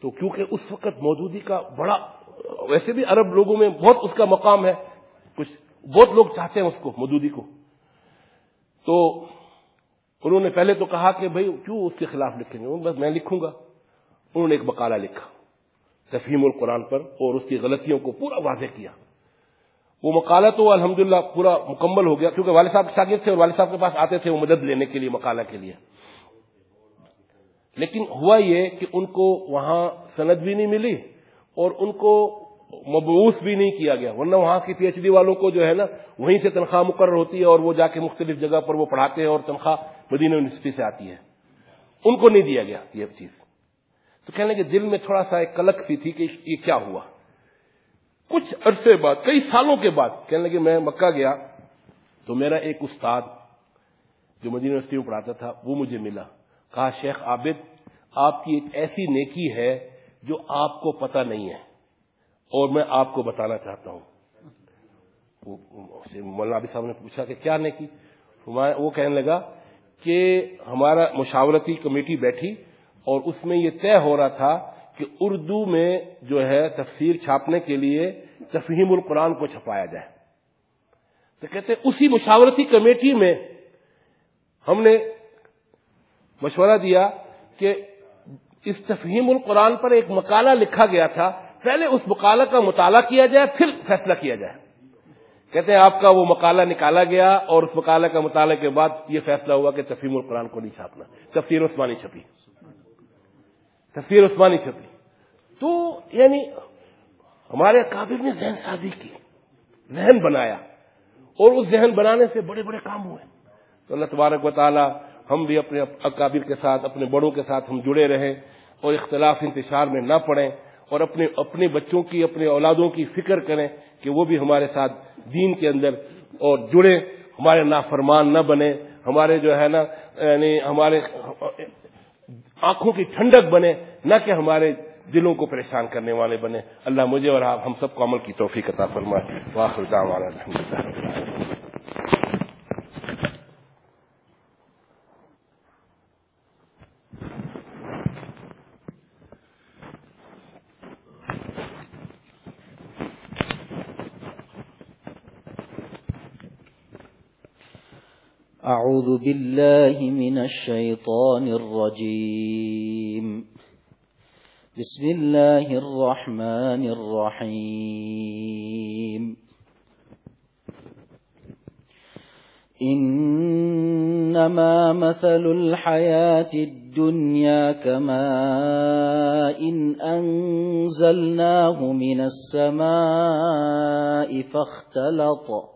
S2: تو کیونکہ اس وقت مودودی کا بڑا، ویسے بھی عرب لوگوں میں بہت اس کا مقام ہے، کچھ بہت لوگ چاہتے ہیں اس کو، مودودی کو۔ تو انہوں نے پہلے تو کہا کہ بھائی، کیوں اس کے خلاف لکھیں گے؟ بس میں لکھوں گا۔ انہوں نے ایک مقالہ لکھا۔ تفہیم القرآن پر اور اس کی غلطیوں کو پورا واضح کیا۔ وہ مقالہ تو الحمدللہ پورا مکمل ہو گیا کیونکہ والد صاحب شاگرد تھے اور والد صاحب کے پاس آتے تھے وہ مدد لینے کے لیے، مقالہ کے لیے۔ لیکن ہوا یہ کہ ان کو وہاں سند بھی نہیں ملی اور ان کو مبوس بھی نہیں کیا گیا، ورنہ وہاں کی پی ایچ ڈی والوں کو جو ہے نا، وہیں سے تنخواہ مقرر ہوتی ہے اور وہ جا کے مختلف جگہ پر وہ پڑھاتے ہیں اور تنخواہ مدینہ یونیورسٹی سے آتی ہے۔ ان کو نہیں دیا گیا یہ چیز۔ تو کہنے کے دل میں تھوڑا سا ایک کلک سی تھی کہ یہ کیا ہوا۔ کچھ عرصے بعد، کئی سالوں کے بعد کہنے لگے میں مکہ گیا تو میرا ایک استاد جو مدینہ یونیورسٹی میں پڑھاتا تھا، وہ مجھے ملا۔ کہا، شیخ عابد، آپ کی ایک ایسی نیکی ہے جو آپ کو پتہ نہیں ہے اور میں آپ کو بتانا چاہتا ہوں۔ مولانا صاحب نے پوچھا کہ کیا نیکی؟ وہ کہنے لگا کہ ہمارا مشاورتی کمیٹی بیٹھی اور اس میں یہ طے ہو رہا تھا کہ اردو میں جو ہے تفسیر چھاپنے کے لیے تفہیم القرآن کو چھپایا جائے۔ تو کہتے اسی مشاورتی کمیٹی میں ہم نے مشورہ دیا کہ اس تفہیم القرآن پر ایک مقالہ لکھا گیا تھا۔ پہلے اس مقالہ کا مطالعہ کیا جائے، پھر فیصلہ کیا جائے۔ کہتے ہیں آپ کا وہ مقالہ نکالا گیا اور اس مقالہ کا مطالعہ کے بعد یہ فیصلہ ہوا کہ تفہیم القرآن کو نہیں چھاپنا، تفسیر عثمانی چھپی۔ تفسیر عثمانی چھپی۔ تو یعنی ہمارے قابل نے ذہن سازی کی، ذہن بنایا اور اس ذہن بنانے سے بڑے بڑے کام ہوئے۔ تو اللہ تبارک و تعالی ہم بھی اپنے اکابر کے ساتھ، اپنے بڑوں کے ساتھ ہم جڑے رہیں اور اختلاف انتشار میں نہ پڑیں اور اپنے اپنے بچوں کی، اپنے اولادوں کی فکر کریں کہ وہ بھی ہمارے ساتھ دین کے اندر اور جڑے، ہمارے نافرمان نہ بنے، ہمارے جو ہے نا یعنی ہمارے آنکھوں کی ٹھنڈک بنے، نہ کہ ہمارے دلوں کو پریشان کرنے والے بنے۔ اللہ مجھے اور آپ ہم سب کو عمل کی توفیق عطا فرمائے۔ واخر دعوانا الحمدللہ
S1: أعوذ بالله من الشيطان الرجيم. بسم الله الرحمن الرحيم. إنما مثل الحياة الدنيا كماء إن أنزلناه من السماء فاختلط.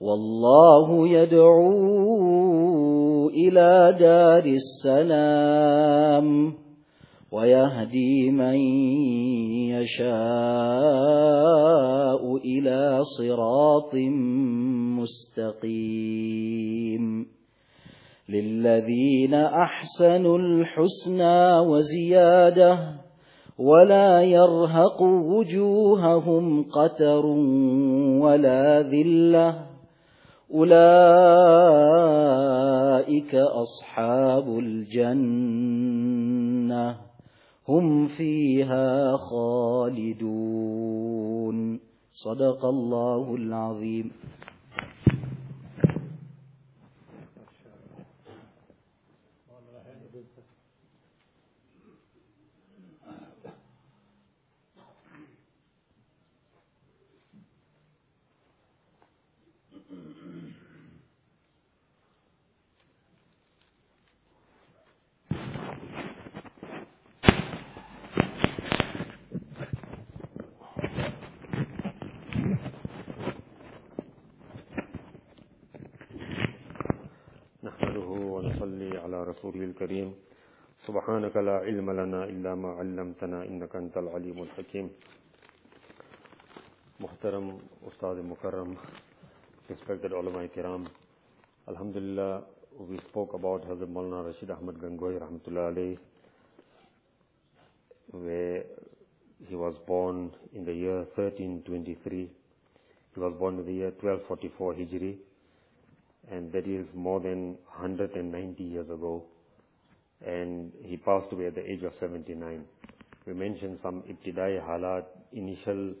S1: والله يدعو إلى دار السلام ويهدي من يشاء إلى صراط مستقيم. للذين أحسنوا الحسنى وزيادة ولا يرهق وجوههم قتر ولا ذِلَّةٌ أولئك أصحاب الجنة. هم فيها خالدون. صدق الله العظيم.
S3: رسول الكريم سبحانك لا علم لنا إلا ما علمتنا إنك أنت العليم الحكيم محترم استاد مکرم respected ulama kiram, Alhamdulillah, we spoke about Hazrat Maulana Rashid Ahmad Gangoi rahmatullah alayh, where he was born in the year 1323. He was born in the year 1244 Hijri, and that is more than 190 years ago. And he passed away at the age of 79. We mentioned some ibtidai halat, initial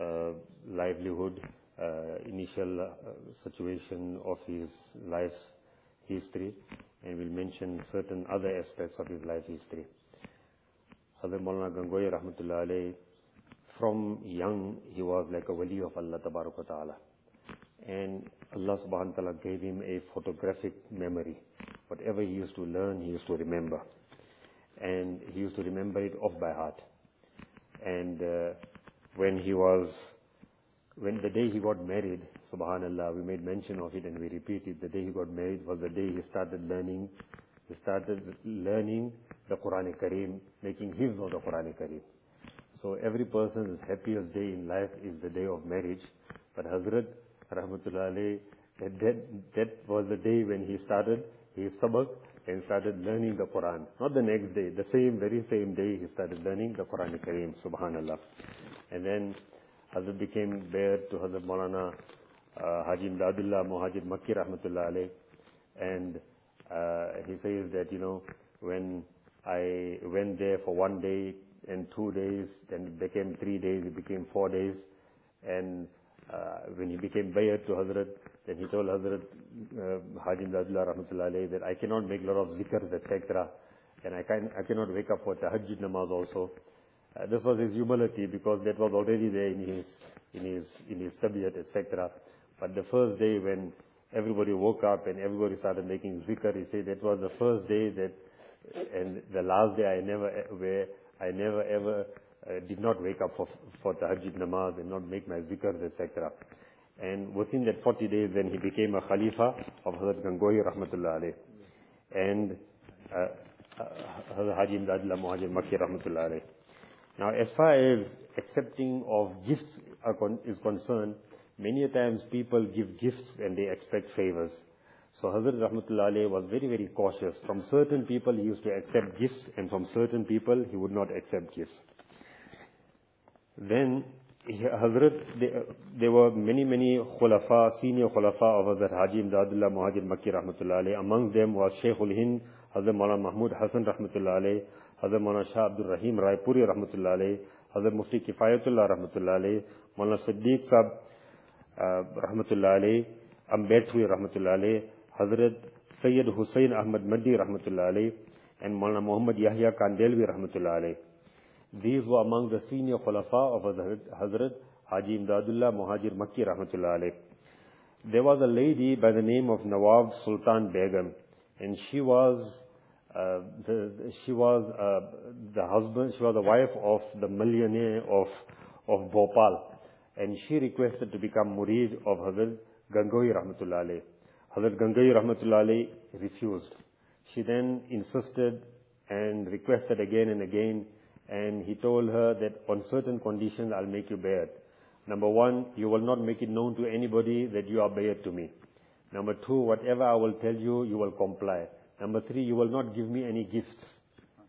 S3: uh, livelihood, uh, initial uh, situation of his life's history, and we'll mention certain other aspects of his life history. Hazrat Maulana Gangohi rahmatullah alayhi, from young he was like a wali of Allah ta'ala. And Allah subhanahu wa ta'ala gave him a photographic memory. Whatever he used to learn, he used to remember. And he used to remember it off by heart. And uh, when he was, when the day he got married, subhanallah, we made mention of it and we repeat it, the day he got married was the day he started learning, he started learning the Quran Kareem, making hifz of the Quran Kareem. So every person's happiest day in life is the day of marriage. But Hazrat, rahmatullah alayhi, that, that, was the day when he started his sabak and started learning the Quran. Not the next day, the same, very same day he started learning the Quran Kareem, subhanallah. And then Hazrat became bear to Hazrat Maulana uh, Haji Imdadullah Makki rahmatullah alayh. And uh, he says that, you know, when I went there for one day and two days, then it became three days, it became four days. And uh, when he became bayat to Hazrat, then he told Hazrat uh, Haji Imdadullah rahmatullah alayh that I cannot make a lot of zikrs, etc. And I, can, I cannot wake up for tahajjud namaz also. Uh, this was his humility because that was already there in his, in his, in his tabiat, etc. But the first day when everybody woke up and everybody started making zikr, he said that was the first day that, and the last day I never, where I never ever did not wake up for, tahajjud namaz and not make my zikrs, etc. And within that 40 days, then he became a khalifa of Hazrat Gangohi rahmatullah alayh. And uh, uh, Hazrat Haji Imdadullah Muhajir Makki rahmatullah alayh. Now, as far as accepting of gifts is concerned, many times people give gifts and they expect favors. So Hazrat Rahmatullah alayhi was very, very cautious. From certain people he used to accept gifts and from certain people he would not accept gifts. Then Hazrat, there, there were many, many khulafa, senior khulafa of Hazrat Haji Imdadullah Muhajir Makki Rahmatullah alayhi. Among them was Shaykhul Hind, Hazrat Maulana Mahmud Hassan Rahmatullah alayhi, Hazrat Maulana Shah Abdul Rahim Raipuri Rahmatullah alayhi, Hazrat Mufti Kifayatullah Rahmatullah alayhi, Maulana Siddiq Sahab uh, Rahmatullah alayhi, Ambedkari Rahmatullah alayhi, Hazrat Sayyid Hussain Ahmad Maddi Rahmatullah alayhi, and Maulana Muhammad Yahya Kandelvi Rahmatullah alayhi. These were among the senior khulafa of Hazrat, Haji Imdadullah Muhajir Makki Rahmatullah alayhi. There was a lady by the name of Nawab Sultan Begum, and she was uh, the, she was uh, the husband, she was the wife of the millionaire of, of Bhopal. And she requested to become murid of Hazrat Gangohi Rahmatullah alayhi. Hazrat Gangohi Rahmatullah alayhi refused. She then insisted and requested again and again, and he told her that on certain conditions I'll make you bayat. Number one, you will not make it known to anybody that you are bayat to me. Number two, whatever I will tell you, you will comply. Number three, you will not give me any gifts.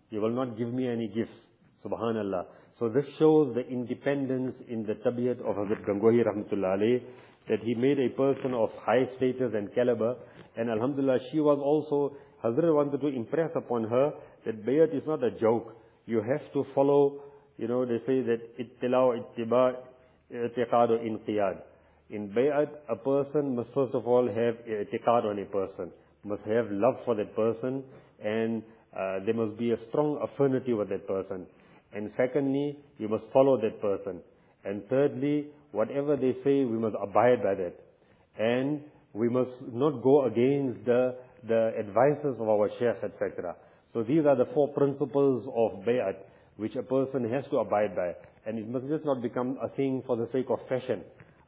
S3: You will not give me any gifts. Subhanallah. So this shows the independence in the tabiat of Hazrat Gangohi rahmatullah alayhi, that he made a person of high status and caliber. And alhamdulillah, she was also, Hazrat wanted to impress upon her that bayat is not a joke. You have to follow, you know, they say that ittilaw ittiba i'tiqad inqiyad. In bayat, a person must first of all have i'tiqad on a person must have love for that person and uh, there must be a strong affinity with that person. And secondly, you must follow that person. And thirdly, whatever they say, we must abide by that. And we must not go against the, the advices of our sheikh, etc. So these are the four principles of bay'at, which a person has to abide by. And it must just not become a thing for the sake of fashion.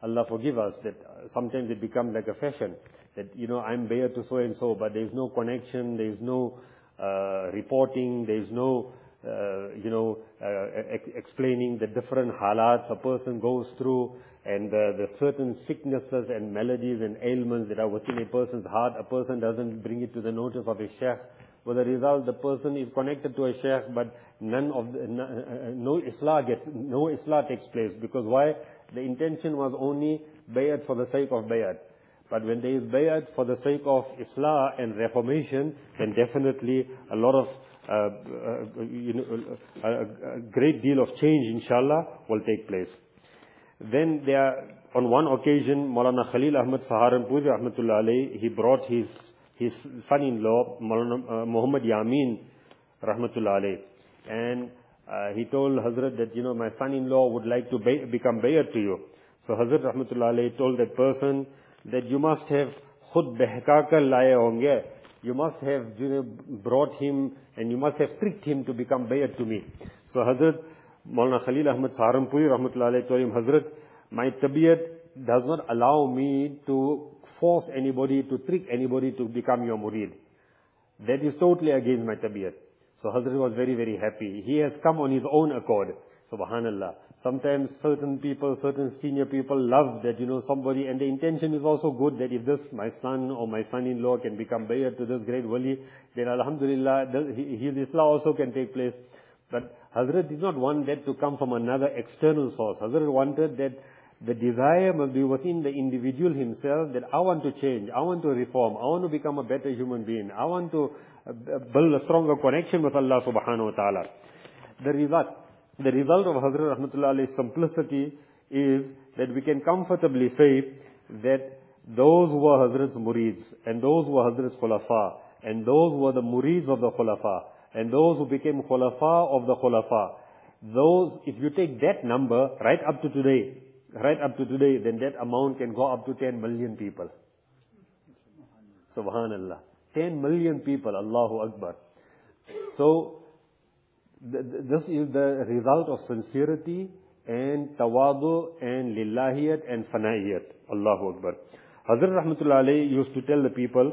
S3: Allah forgive us that sometimes it becomes like a fashion that, you know, I'm bayat to so and so, but there's no connection, there's no uh, reporting, there's no uh, you know, uh, ex- explaining the different halats a person goes through and the, certain sicknesses and maladies and ailments that are within a person's heart. A person doesn't bring it to the notice of a sheikh. With the result, the person is connected to a sheikh, but none of the, no, uh, no islah gets, no islah takes place. Because why? The intention was only bayat for the sake of bayat. But when there is bayat for the sake of islah and reformation, then definitely a lot of, uh, uh, you know, a, a great deal of change, inshallah, will take place. Then there, on one occasion, Maulana Khalil Ahmad Saharanpuri, Rahmatullah alayhi, he brought his, his son-in-law, Maulana uh, Muhammad Yamin, Rahmatullah alayhi. And uh, he told Hazrat that, you know, my son-in-law would like to bay, become bayat to you. So Hazrat Rahmatullah alayhi told that person that you must have khud behka kar laye honge. You must have you know, brought him and you must have tricked him to become bayat to me. So Hazrat Maulana Khalil Ahmad Saharanpuri Rahmatullah alayhi told him, Hazrat, my tabiyat does not allow me to force anybody, to trick anybody to become your murid. That is totally against my tabiyat. So Hazrat was very, very happy. He has come on his own accord. Subhanallah. Sometimes certain people, certain senior people love that, you know, somebody, and the intention is also good that if this, my son or my son-in-law can become bayat to this great wali, then alhamdulillah, his Islam also can take place. But Hazrat did not want that to come from another external source. Hazrat wanted that the desire must be within the individual himself that I want to change, I want to reform, I want to become a better human being, I want to uh, build a stronger connection with Allah subhanahu wa ta'ala. The result, the result of Hazrat Rahmatullah alayhi's simplicity is that we can comfortably say that those who were Hazrat's murids and those who were Hazrat's khulafa and those were the murids of the khulafa and those who became khulafa of the khulafa, those, if you take that number right up to today, right up to today, then that amount can go up to 10 million people. Subhanallah. 10 million people, Allahu Akbar. So, th- th- this is the result of sincerity and tawadu and lillahiyat and fana'iyat. Allahu Akbar. Hazrat Rahmatullah alayhi used to tell the people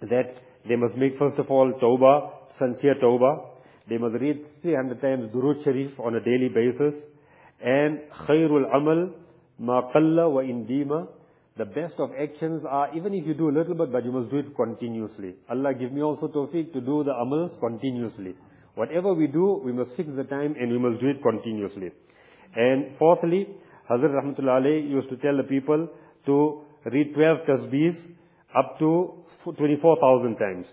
S3: that they must make first of all tawbah, sincere tawbah. They must read 300 times Durood Sharif on a daily basis. And khairul amal ma qalla wa indima. The best of actions are, even if you do a little bit, but you must do it continuously. Allah give me also tawfiq to do the amals continuously. Whatever we do, we must fix the time and we must do it continuously. And fourthly, Hazrat Rahmatullah used to tell the people to read 12 tasbeehs up to 24,000 times.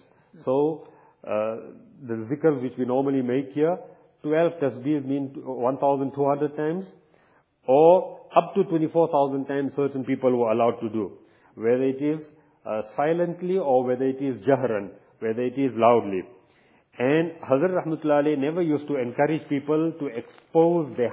S3: So, uh, the zikrs which we normally make here, 12 tasbeehs mean 1,200 times, or up to 24,000 times certain people were allowed to do. Whether it is uh, silently or whether it is jahran, whether it is loudly. And Hazrat Rahmatullah never used to encourage people to expose their,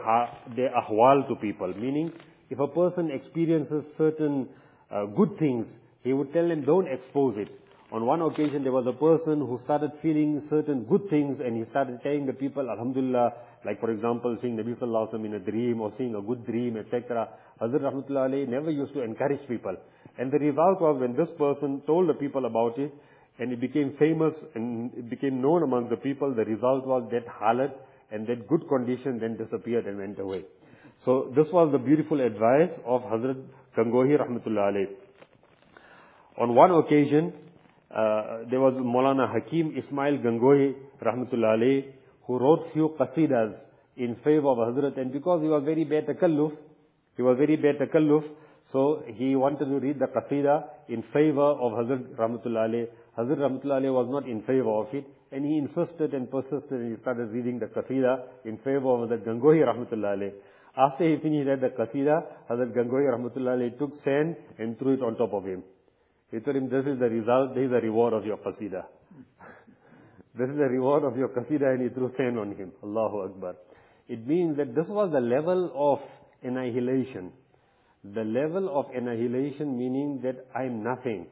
S3: their ahwal to people. Meaning, if a person experiences certain uh, good things, he would tell them, don't expose it. On one occasion, there was a person who started feeling certain good things and he started telling the people, Alhamdulillah, like for example, seeing Nabi Sallallahu Alaihi Wasallam in a dream or seeing a good dream, etc. Hazrat Rahmatullah alayhi never used to encourage people. And the result was when this person told the people about it, and it became famous and it became known among the people, the result was that halat and that good condition then disappeared and went away. So this was the beautiful advice of Hazrat Gangohi Rahmatullah alayhi. On one occasion, Uh, there was Maulana Hakim Ismail Gangohi Rahmatullah alayhi who wrote few qasidas in favor of Hazrat and because he was very bad takalluf, he was very bad takalluf, so he wanted to read the qasida in favor of Hazrat Rahmatullah alayhi. Hazrat Rahmatullah alayhi was not in favor of it and he insisted and persisted and he started reading the qasida in favor of Hazrat Gangohi Rahmatullah alayhi. After he finished the qasida, Hazrat Gangohi Rahmatullah alayhi took sand and threw it on top of him. He told him, this is the result, this is the reward of your qasida. [LAUGHS] this is the reward of your qasida and he threw sand on him. Allahu Akbar. It means that this was the level of annihilation. The level of annihilation meaning that I'm nothing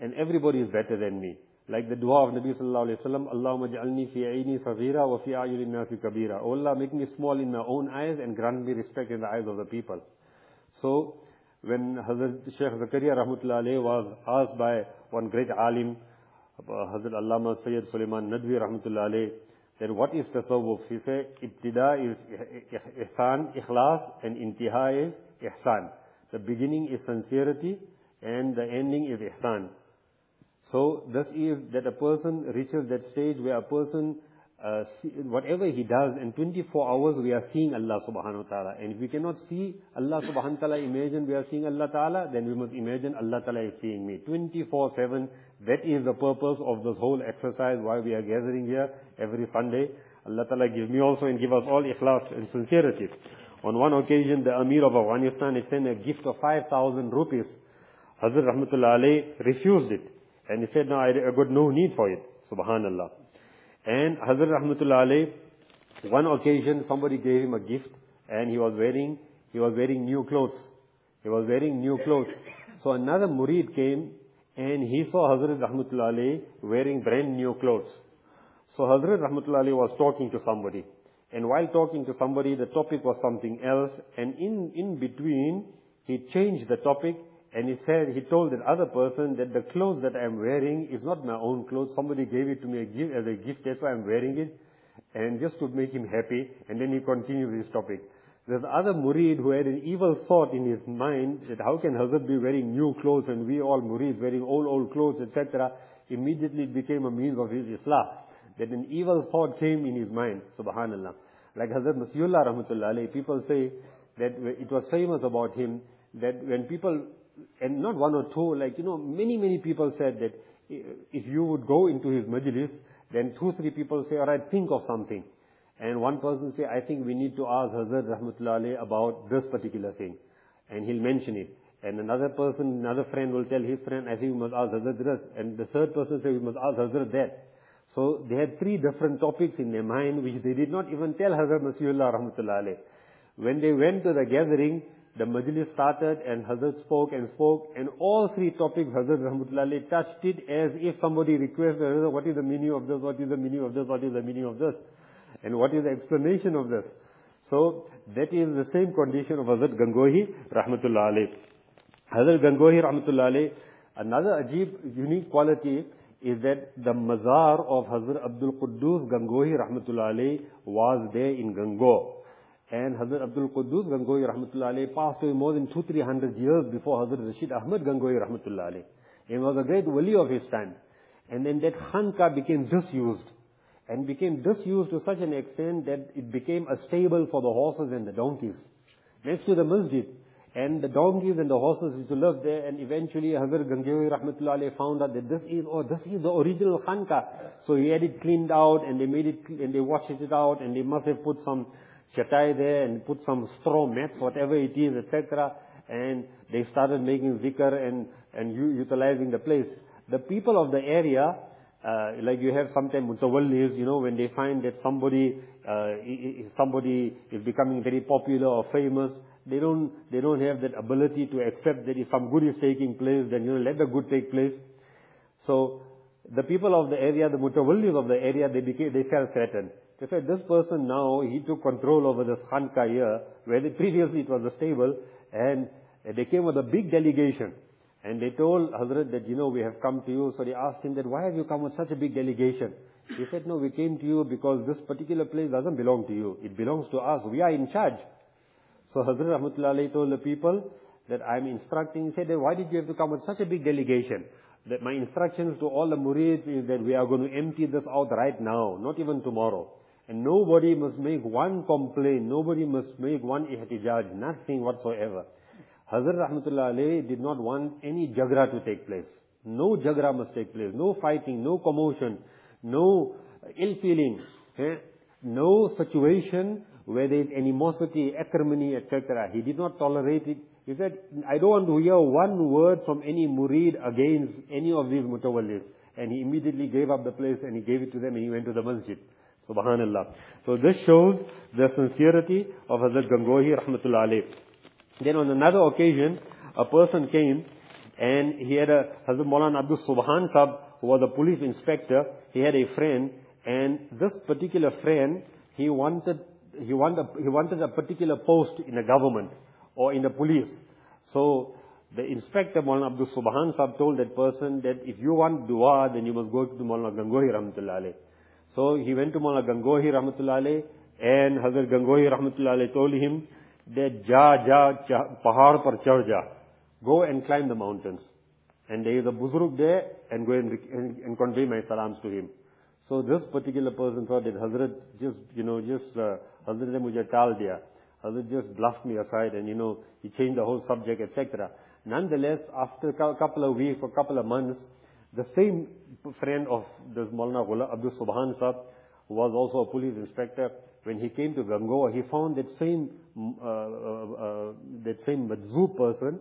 S3: and everybody is better than me. Like the dua of Nabi sallallahu alayhi wa sallam, Allahumma ja'alni fi ayni saghira wa fi ayuni nasi kabira. Oh Allah, make me small in my own eyes and grant me respect in the eyes of the people. So, when Hazrat Sheikh Zakaria Rahmatullah alayhi was asked by one great alim, uh, Hazrat Allama Sayyid Sulaiman Nadwi Rahmatullah alayhi, that what is tasawwuf? He said, ibtida is ihsan, ikhlas, and intiha is ihsan. The beginning is sincerity, and the ending is ihsan. So this is that a person reaches that stage where a person, uh, whatever he does, in 24 hours we are seeing Allah subhanahu wa ta'ala. And if we cannot see Allah subhanahu wa ta'ala, imagine we are seeing Allah ta'ala, then we must imagine Allah ta'ala is seeing me. 24-7, that is the purpose of this whole exercise, why we are gathering here every Sunday. Allah ta'ala give me also and give us all ikhlas and sincerity. On one occasion, the Amir of Afghanistan had sent a gift of 5,000 rupees. Hazrat Rahmatullah alayh refused it. And he said, no, I got no need for it. Subhanallah. And Hazrat Rahmatullah alayh, one occasion somebody gave him a gift and he was wearing, he was wearing new clothes. He was wearing new clothes. So another murid came and he saw Hazrat Rahmatullah alayh wearing brand new clothes. So Hazrat Rahmatullah alayh was talking to somebody. And while talking to somebody, the topic was something else. And in, in between, he changed the topic and he said, he told that other person that the clothes that I'm wearing is not my own clothes. Somebody gave it to me as a gift, that's why I'm wearing it. And just to make him happy. And then he continued his topic. There's other murid who had an evil thought in his mind that how can Hazrat be wearing new clothes and we all murids wearing old, old clothes, etc. Immediately it became a means of his islah. That an evil thought came in his mind, subhanallah. Like Hazrat Masihullah rahmatullah people say that it was famous about him that when people and not one or two, like, you know, many, many people said that if you would go into his majlis, then two, three people say, alright, think of something. And one person say, I think we need to ask Hazrat Rahmatullah about this particular thing. And he'll mention it. And another person, another friend will tell his friend, I think we must ask Hazrat this. And the third person say, we must ask Hazrat that. So they had three different topics in their mind, which they did not even tell Hazrat Masihullah Rahmatullah When they went to the gathering, the majlis started and Hazrat spoke and spoke and all three topics Hazrat Rahmatullah touched it as if somebody requested, what is the meaning of this, what is the meaning of this, what is the meaning of this, and what is the explanation of this. So that is the same condition of Hazrat Gangohi Rahmatullah alayh. Hazrat Gangohi Rahmatullah alayh, another ajib, unique quality is that the mazar of Hazrat Abdul Quddus Gangohi Rahmatullah alayh was there in Gango. And Hazrat Abdul Quddus Gangohi Rahmatullah alayhi passed away more than two, three hundred years before Hazrat Rashid Ahmad Gangohi Rahmatullah alayhi. He was a great wali of his time. And then that khanka became disused. And became disused to such an extent that it became a stable for the horses and the donkeys. Next to the masjid. And the donkeys and the horses used to live there and eventually Hazrat Gangohi Rahmatullah found out that this is, oh, this is the original khanka. So he had it cleaned out and they made it, and they washed it out and they must have put some chatai there and put some straw mats, whatever it is, etc. And they started making zikr and, and utilizing the place. The people of the area, uh, like you have sometimes mutawallis, you know, when they find that somebody, uh, somebody is becoming very popular or famous, they don't, they don't have that ability to accept that if some good is taking place, then, you know, let the good take place. So, the people of the area, the mutawallis of the area, they became, they felt threatened. They said, this person now, he took control over this Khanka here, where previously it was a stable, and they came with a big delegation. And they told Hazrat that, you know, we have come to you. So they asked him that, why have you come with such a big delegation? He said, no, we came to you because this particular place doesn't belong to you. It belongs to us. We are in charge. So Hazrat Rahmatullah told the people that I'm instructing. He said, why did you have to come with such a big delegation? That my instructions to all the murids is that we are going to empty this out right now, not even tomorrow. And nobody must make one complaint, nobody must make one ihtijaj, nothing whatsoever. Hazrat Rahmatullah alayhi did not want any jagra to take place. No jagra must take place, no fighting, no commotion, no ill feeling, eh? no situation where there is animosity, acrimony, etc. He did not tolerate it. He said, I don't want to hear one word from any murid against any of these mutawallis. And he immediately gave up the place and he gave it to them and he went to the masjid. Subhanallah. So this shows the sincerity of Hazrat Gangohi rahmatullah alayh. Then on another occasion, a person came and he had a, Hazrat Maulana Abdul Subhan Sahib, who was a police inspector, he had a friend and this particular friend, he wanted, he wanted, he wanted a particular post in the government or in the police. So the inspector Maulana Abdul Subhan Sahib told that person that if you want dua, then you must go to Maulana Gangohi rahmatullah alayh. So he went to Mullah Gangohi Rahmatullah and Hazrat Gangohi Rahmatullah told him that ja ja cha- pahar par ja. Go and climb the mountains. And there is a buzurg there and go and, and, and convey my salams to him. So this particular person thought that Hazrat just, you know, just, uh, Hazrat ne mujhe tal diya. Hazrat just bluffed me aside and, you know, he changed the whole subject, etc. Nonetheless, after a couple of weeks or couple of months, the same friend of this Maulana Ghulam Abdul Subhan Sahib, was also a police inspector, when he came to Gangoa, he found that same, mm, uh, uh, uh, that same Madzoob person,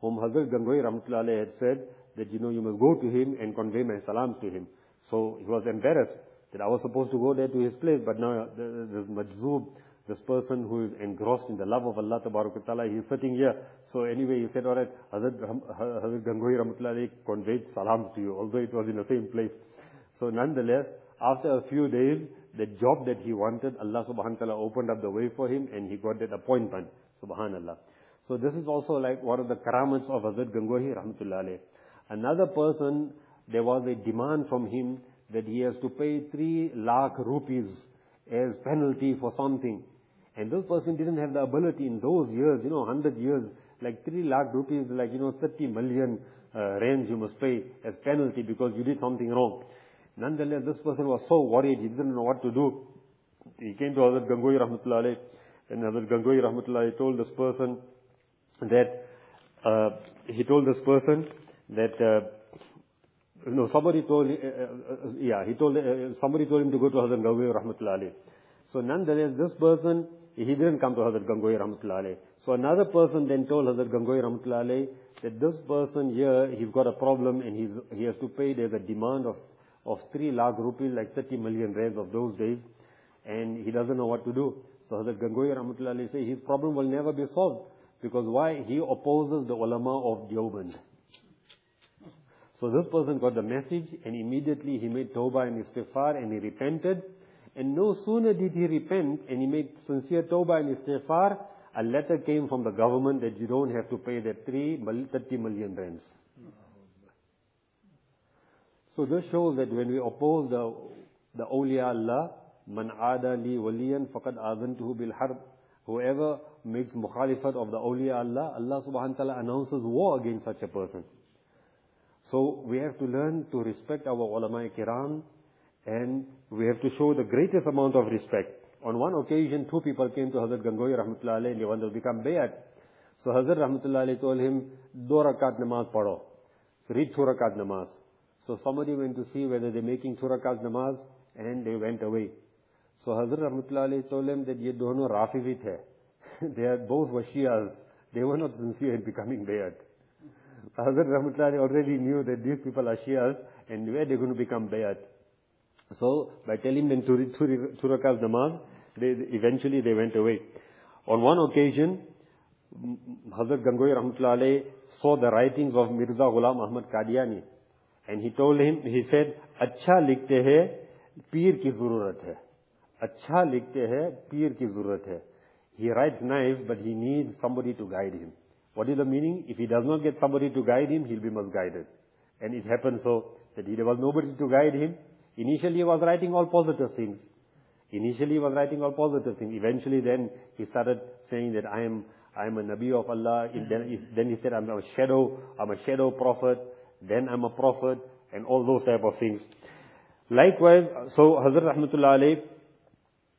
S3: whom Hazrat Gangoi Rahmatullah alayhi had said that, you know, you must go to him and convey my salams to him. So he was embarrassed that I was supposed to go there to his place, but now the- this Majzoob, this person who is engrossed in the love of Allah Ta'ala, he is sitting here. So anyway, he said, Hazrat, Ram- Hazrat Gangoi Rahmatullah conveyed salams to you, although it was in the same place. So nonetheless, after a few days, the job that he wanted, Allah subhanahu wa ta'ala opened up the way for him and he got that appointment. Subhanallah. So this is also like one of the karamats of Hazrat Gangohi rahmatullah alayh. Another person, there was a demand from him that he has to pay three lakh rupees as penalty for something. And this person didn't have the ability in those years, you know, 100 years, like 3 lakh rupees, like, you know, 30 million uh, rands you must pay as penalty because you did something wrong. Nonetheless, this person was so worried, he didn't know what to do. He came to Hazrat Gangohi Rahmatullah and Hazrat Gangohi Rahmatullah told this person that, uh, he told this person that, uh, no, somebody told, uh, uh, yeah, he told, uh, somebody told him to go to Hazrat Gangohi Rahmatullah. So nonetheless, this person, he didn't come to Hazrat Gangohi Rahmatullah alayh. So another person then told Hazrat Gangohi Rahmatullah alayh that this person here, he's got a problem and he's, he has to pay, there's a demand of, of 3 lakh rupees, like 30 million rands of those days, and he doesn't know what to do. So Hazrat Gangohi Rahmatullah say his problem will never be solved. Because why? He opposes the ulama of Deoband. So this person got the message and immediately he made tawbah and istighfar and he repented. And no sooner did he repent and he made sincere tawbah and istighfar, a letter came from the government that you don't have to pay that three, 30 million rands. So this shows that when we oppose the, the awliya Allah, man aada li waliyan faqad azantuhu bil harb. Whoever makes mukhalifat of the awliya Allah, Allah subhanahu wa ta'ala announces war against such a person. So we have to learn to respect our ulama kiram and we have to show the greatest amount of respect. On one occasion, two people came to Hazrat Gangohi rahmatullah alayhi and they wanted to become bayat. So Hazrat rahmatullah alayhi told him, do rakat namaz paro. Read two rakat namaz. So somebody went to see whether they're making two rakat namaz and they went away. So Hazrat rahmatullah alayhi told him that ye dono rafizit hai. [LAUGHS] they are both were Shias. They were not sincere in becoming bayat. Hazrat Rahmatullah already knew that these people are Shias and where they're going to become bayat. So by telling them to read namaz, they, eventually they went away. On one occasion, Hazrat Gangoi Rahmatullah saw the writings of Mirza Ghulam Ahmad Qadiani. And he told him, he said, "Achha likhte hai, peer ki zururat hai. Achha likhte hai, peer ki zururat hai. He writes nice, but he needs somebody to guide him. What is the meaning? If he does not get somebody to guide him, he'll be misguided. And it happened so that there was nobody to guide him initially he was writing all positive things. Initially he was writing all positive things. Eventually then he started saying that i am i am a nabi of allah. Then, he- then he said i'm a shadow i'm a shadow prophet. Then i'm a prophet and all those type of things. Likewise so hazrat rahmatullah alayhi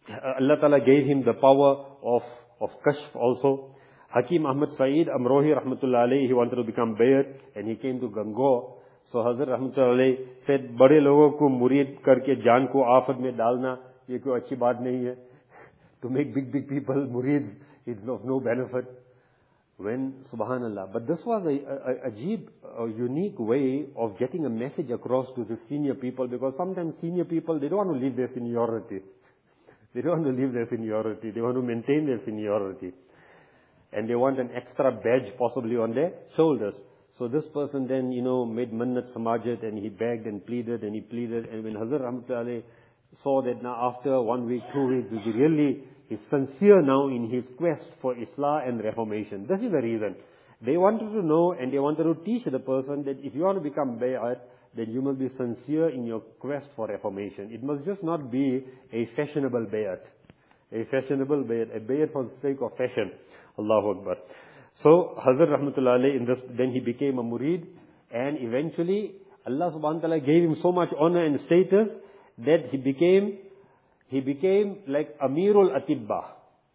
S3: uh, Allah Ta'ala gave him the power of, of kashf also. Hakim Ahmad Saeed Amrohi Rahmatullah alayhi, he wanted to become Bayat and he came to Gango. سو حضرت رحمۃ علیہ سے بڑے لوگوں کو مرید کر کے جان کو آفت میں ڈالنا یہ کوئی اچھی بات نہیں ہے۔ To make big big people مرید is of no benefit when سبحان اللہ بٹ دس واز عجیب unique way of getting a message across to the senior people because some time senior people they don't leave their seniority they don't leave their seniority they want maintain their seniority and they want an extra badge possibly on their shoulders So this person then, you know, made Mannat Samajat and he begged and pleaded and he pleaded. And when Hazrat Rahmatullah saw that now after one week, two weeks, he really is sincere now in his quest for Islah and Reformation. This is the reason. They wanted to know and they wanted to teach the person that if you want to become bay'at, then you must be sincere in your quest for reformation. It must just not be a fashionable bayat. A fashionable bayat, a bayat for the sake of fashion. Allahu Akbar. So, Hazrat Rahmatullah alayhi, in this, then he became a murid, and eventually, Allah subhanahu wa ta'ala gave him so much honor and status, that he became, he became like Amirul Atibba.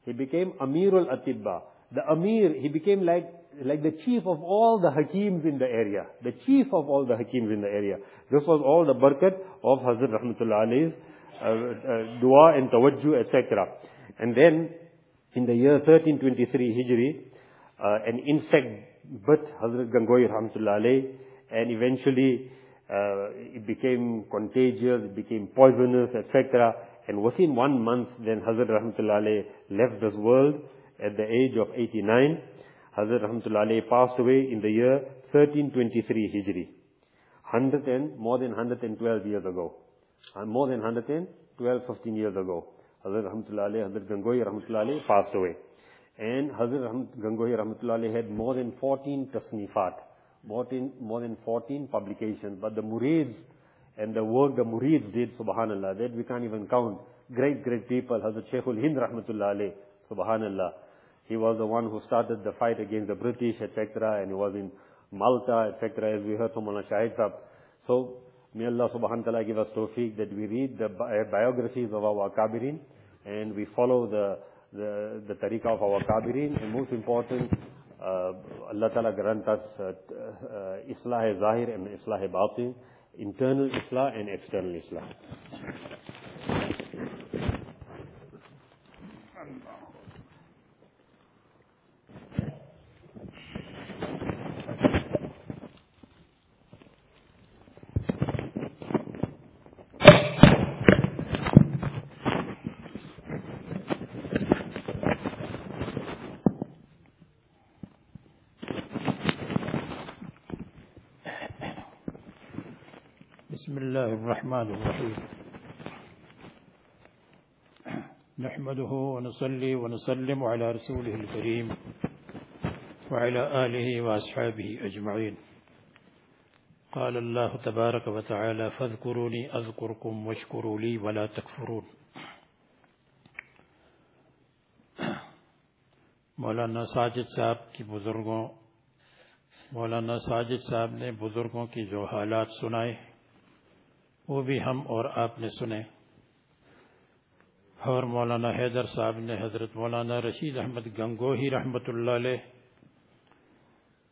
S3: He became Amirul Atibba. The Amir, he became like like the chief of all the Hakims in the area. The chief of all the Hakims in the area. This was all the barakat of Hazrat Rahmatullah Alayhi's uh, uh, dua and tawajjuh, etc. And then, in the year 1323 Hijri, an insect bit Hazrat Gangohi Rahmatullah Alayhi, and eventually uh, it became contagious, it became poisonous, etc. And within one month, then Hazrat Rahmatullah Alayhi left this world at the age of 89. Hazrat Rahmatullah passed away in the year 1323 Hijri. 100 and, more than 112 years ago. Uh, more than 112, 15 years ago. Hazrat Rahmatullah Hazrat Gangohi Rahmatullah passed away. And Hazrat Gangohi Rahmatullah had more than 14 tasnifat. More than, more than 14 publications. But the murids and the work the murids did, subhanallah, that we can't even count. Great, great people. Hazrat Sheikhul Hind Rahmatullah subhanallah. He was the one who started the fight against the British, etc. And he was in Malta, etc. As we heard from Mullah Shahid Sahib. So, may Allah subhanahu wa ta'ala give us tawfiq that we read the biographies of our Kabirin and we follow the, the, tariqah of our Kabirin. And most important, uh, Allah ta'ala grant us uh, uh, Islah Zahir and Islah Batin, internal Islah and external Islah.
S4: الله الرحمن الرحيم. نحمده ونصلي ونسلم على رسوله الكريم وعلى آله وأصحابه أجمعين. قال الله تبارك وتعالى فاذكروني أذكركم واشكروا لي ولا تكفرون. مولانا ساجد صاحب کی بزرگوں، مولانا ساجد صاحب نے بزرگوں کی جو حالات سنائے وہ بھی ہم اور آپ نے سنے۔ اور مولانا حیدر صاحب نے حضرت مولانا رشید احمد گنگوہی رحمت اللہ علیہ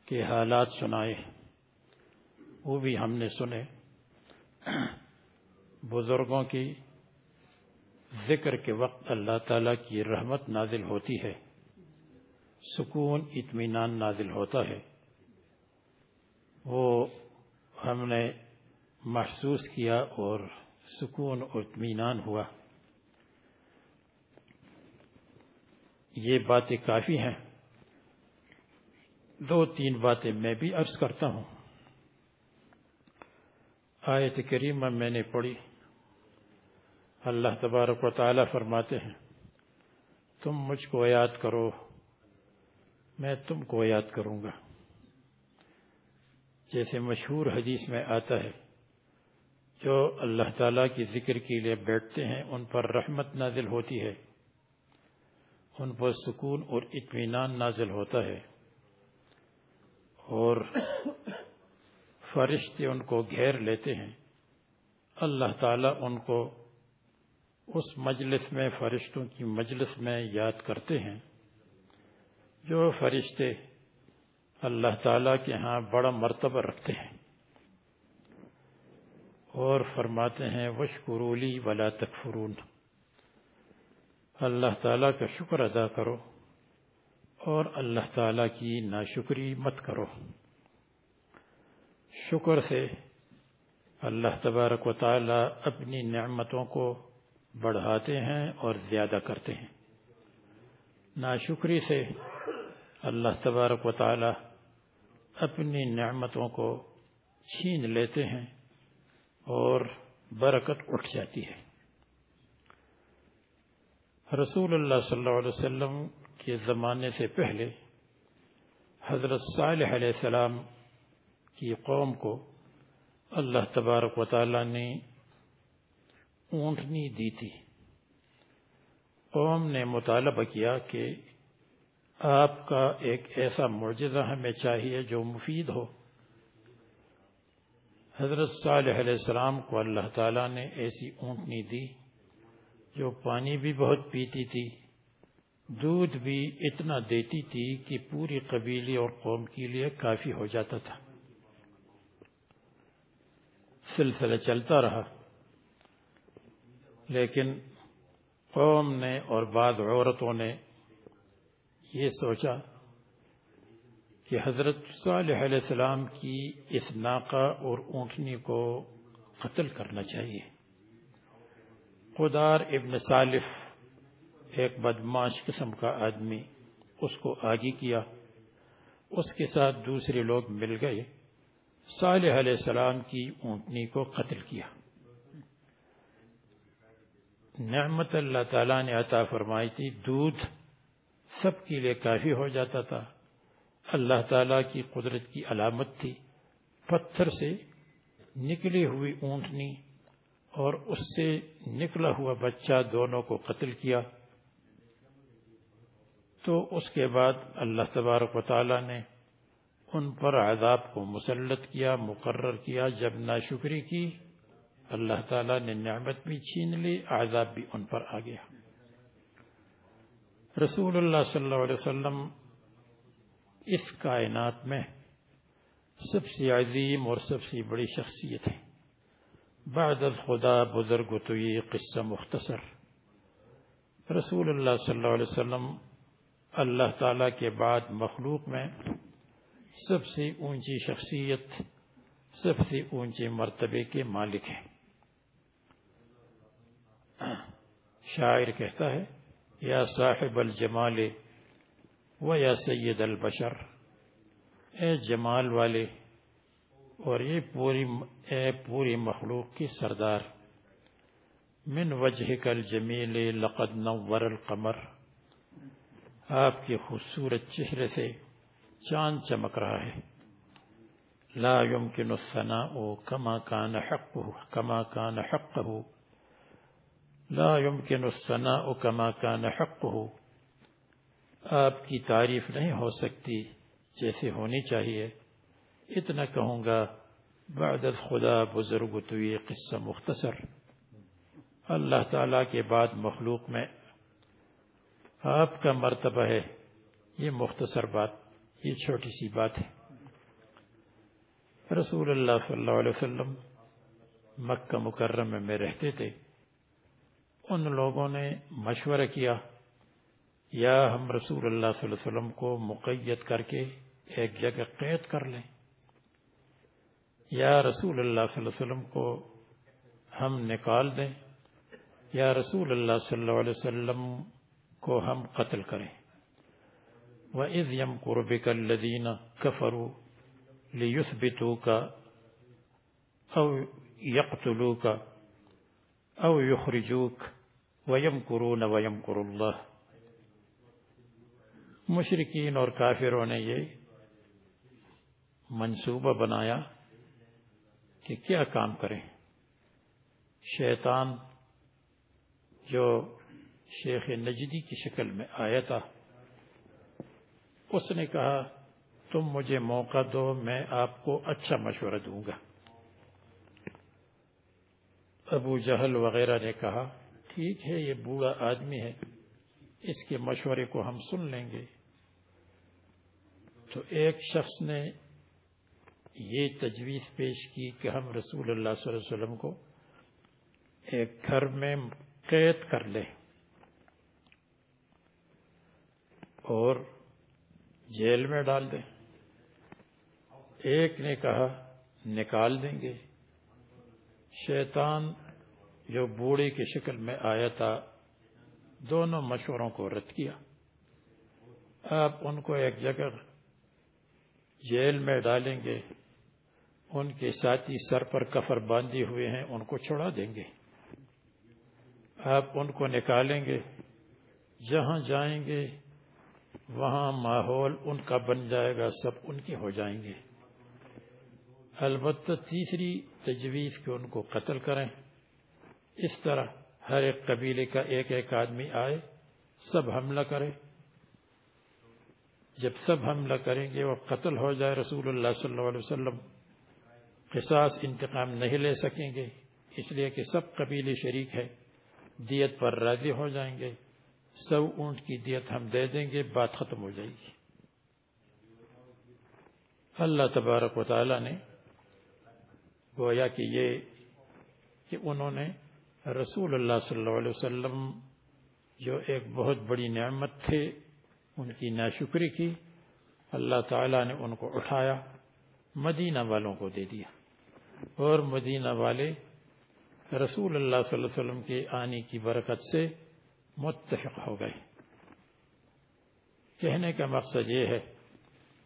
S4: کے حالات سنائے، وہ بھی ہم نے سنے۔ بزرگوں کی ذکر کے وقت اللہ تعالیٰ کی رحمت نازل ہوتی ہے، سکون، اطمینان نازل ہوتا ہے۔ وہ ہم نے محسوس کیا اور سکون اور اطمینان ہوا۔ یہ باتیں کافی ہیں۔ دو تین باتیں میں بھی عرض کرتا ہوں۔ آیت کریمہ میں نے پڑھی۔ اللہ تبارک و تعالی فرماتے ہیں، تم مجھ کو یاد کرو، میں تم کو یاد کروں گا۔ جیسے مشہور حدیث میں آتا ہے جو اللہ تعالیٰ کی ذکر کے لیے بیٹھتے ہیں، ان پر رحمت نازل ہوتی ہے۔ ان پر سکون اور اطمینان نازل ہوتا ہے۔ اور فرشتے ان کو گھیر لیتے ہیں۔ اللہ تعالیٰ ان کو اس مجلس میں، فرشتوں کی مجلس میں یاد کرتے ہیں۔ جو فرشتے اللہ تعالیٰ کے ہاں بڑا مرتبہ رکھتے ہیں۔ اور فرماتے ہیں وشکرولی ولا تکفرون اللہ تعالیٰ کا شکر ادا کرو اور اللہ تعالیٰ کی ناشکری مت کرو۔ شکر سے اللہ تبارک و تعالیٰ اپنی نعمتوں کو بڑھاتے ہیں اور زیادہ کرتے ہیں۔ ناشکری سے اللہ تبارک و تعالیٰ اپنی نعمتوں کو چھین لیتے ہیں۔ اور برکت اٹھ جاتی ہے۔ رسول اللہ صلی اللہ علیہ وسلم کے زمانے سے پہلے حضرت صالح علیہ السلام کی قوم کو اللہ تبارک و تعالی نے اونٹنی دی تھی۔ قوم نے مطالبہ کیا کہ آپ کا ایک ایسا معجزہ ہمیں چاہیے جو مفید ہو۔ حضرت صالح علیہ السلام کو اللہ تعالیٰ نے ایسی اونٹنی دی جو پانی بھی بہت پیتی تھی، دودھ بھی اتنا دیتی تھی کہ پوری قبیلی اور قوم کے لیے کافی ہو جاتا تھا۔ سلسلہ چلتا رہا، لیکن قوم نے اور بعض عورتوں نے یہ سوچا کہ حضرت صالح علیہ السلام کی اس ناقہ اور اونٹنی کو قتل کرنا چاہیے۔ خدار ابن صالف ایک بدماش قسم کا آدمی اس کو آگی کیا۔ اس کے ساتھ دوسرے لوگ مل گئے۔ صالح علیہ السلام کی اونٹنی کو قتل کیا۔ نعمت اللہ تعالیٰ نے عطا فرمائی تھی۔ دودھ سب کے لیے کافی ہو جاتا تھا۔ اللہ تعالیٰ کی قدرت کی علامت تھی۔ پتھر سے نکلی ہوئی اونٹنی اور اس سے نکلا ہوا بچہ دونوں کو قتل کیا۔ تو اس کے بعد اللہ تبارک و تعالیٰ نے ان پر عذاب کو مسلط کیا، مقرر کیا۔ جب ناشکری کی، اللہ تعالیٰ نے نعمت بھی چھین لی، عذاب بھی ان پر آ گیا۔ رسول اللہ صلی اللہ علیہ وسلم اس کائنات میں سب سے عظیم اور سب سے بڑی شخصیت ہے۔ بعد خدا بزرگ تو یہ قصہ مختصر۔ رسول اللہ صلی اللہ علیہ وسلم اللہ تعالی کے بعد مخلوق میں سب سے اونچی شخصیت، سب سے اونچے مرتبے کے مالک ہیں۔ شاعر کہتا ہے، یا صاحب الجمال و یا سید البشر۔ اے جمال والے اور یہ پوری اے پوری مخلوق کی سردار۔ من وجہ کل جمیل لقد نور القمر۔ آپ کے خوبصورت چہرے سے چاند چمک رہا ہے۔ لا يمكن الثناء كما كان حقه كما كان حقه۔ لا يمكن الثناء كما كان حقه۔ آپ کی تعریف نہیں ہو سکتی جیسے ہونی چاہیے۔ اتنا کہوں گا، بعد خدا بزرگ تو یہ قصہ مختصر۔ اللہ تعالی کے بعد مخلوق میں آپ کا مرتبہ ہے۔ یہ مختصر بات، یہ چھوٹی سی بات ہے۔ رسول اللہ صلی اللہ علیہ وسلم مکہ مکرمہ میں رہتے تھے۔ ان لوگوں نے مشورہ کیا۔ یا ہم رسول اللہ صلی اللہ علیہ وسلم کو مقید کر کے ایک جگہ قید کر لیں۔ یا رسول اللہ صلی اللہ علیہ وسلم کو ہم نکال دیں۔ یا رسول اللہ صلی اللہ علیہ وسلم کو ہم قتل کریں۔ وَإِذْ يَمْكُرُ بِكَ الَّذِينَ كَفَرُوا لِيُثْبِتُوكَ أَوْ يَقْتُلُوكَ أَوْ يُخْرِجُوكَ ویم کرو نہ مشرقین اور کافروں نے یہ منصوبہ بنایا کہ کیا کام کریں۔ شیطان جو شیخ نجدی کی شکل میں آیا تھا، اس نے کہا، تم مجھے موقع دو، میں آپ کو اچھا مشورہ دوں گا۔ ابو جہل وغیرہ نے کہا، ٹھیک ہے، یہ بوڑھا آدمی ہے، اس کے مشورے کو ہم سن لیں گے۔ تو ایک شخص نے یہ تجویز پیش کی کہ ہم رسول اللہ صلی اللہ علیہ وسلم کو ایک گھر میں قید کر لیں اور جیل میں ڈال دیں۔ ایک نے کہا، نکال دیں گے۔ شیطان جو بوڑھے کی شکل میں آیا تھا، دونوں مشوروں کو رد کیا۔ آپ ان کو ایک جگہ جیل میں ڈالیں گے، ان کے ساتھی سر پر کفر باندھے ہوئے ہیں، ان کو چھوڑا دیں گے۔ آپ ان کو نکالیں گے، جہاں جائیں گے، وہاں ماحول ان کا بن جائے گا، سب ان کے ہو جائیں گے۔ البتہ تیسری تجویز کہ ان کو قتل کریں۔ اس طرح ہر ایک قبیلے کا ایک ایک آدمی آئے، سب حملہ کرے۔ جب سب حملہ کریں گے وہ قتل ہو جائے رسول اللہ صلی اللہ علیہ وسلم، قصاص انتقام نہیں لے سکیں گے، اس لیے کہ سب قبیلے شریک ہے دیت پر راضی ہو جائیں گے، سو اونٹ کی دیت ہم دے دیں گے، بات ختم ہو جائے گی۔ اللہ تبارک و تعالی نے گویا کہ یہ کہ انہوں نے رسول اللہ صلی اللہ علیہ وسلم جو ایک بہت بڑی نعمت تھے ان کی ناشکری کی۔ اللہ تعالیٰ نے ان کو اٹھایا، مدینہ والوں کو دے دیا۔ اور مدینہ والے رسول اللہ صلی اللہ علیہ وسلم کے آنے کی برکت سے متفق ہو گئے۔ کہنے کا مقصد یہ ہے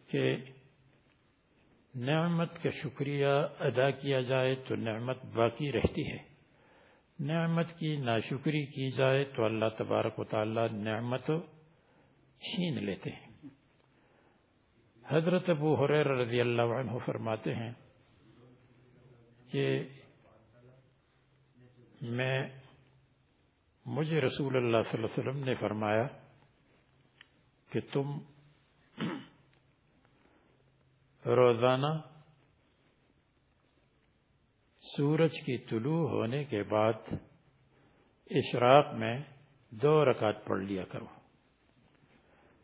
S4: کہ نعمت کا شکریہ ادا کیا جائے تو نعمت باقی رہتی ہے۔ نعمت کی ناشکری کی جائے تو اللہ تبارک و تعالی نعمت چھین لیتے ہیں۔ حضرت ابو حریر رضی اللہ عنہ فرماتے ہیں کہ میں، مجھے رسول اللہ صلی اللہ علیہ وسلم نے فرمایا کہ تم روزانہ سورج کی طلوع ہونے کے بعد اشراق میں دو رکعت پڑھ لیا کرو۔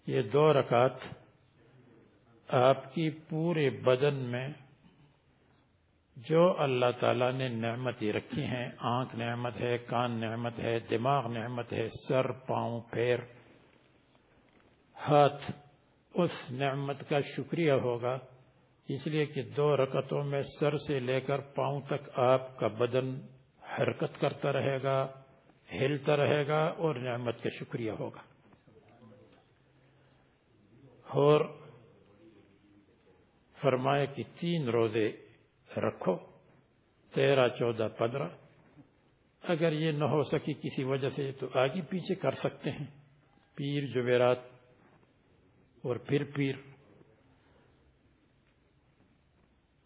S4: یہ دو رکعت آپ کی پورے بدن میں جو اللہ تعالیٰ نے نعمتیں رکھی ہیں، آنکھ نعمت ہے، کان نعمت ہے، دماغ نعمت ہے، سر، پاؤں، پیر، ہاتھ، اس نعمت کا شکریہ ہوگا۔ اس لیے کہ دو رکتوں میں سر سے لے کر پاؤں تک آپ کا بدن حرکت کرتا رہے گا، ہلتا رہے گا اور نعمت کا شکریہ ہوگا۔ اور فرمائے کہ تین روزے رکھو، تیرہ، چودہ، پندرہ۔ اگر یہ نہ ہو سکی کسی وجہ سے تو آگے پیچھے کر سکتے ہیں۔ پیر، جمعرات اور پھر پیر۔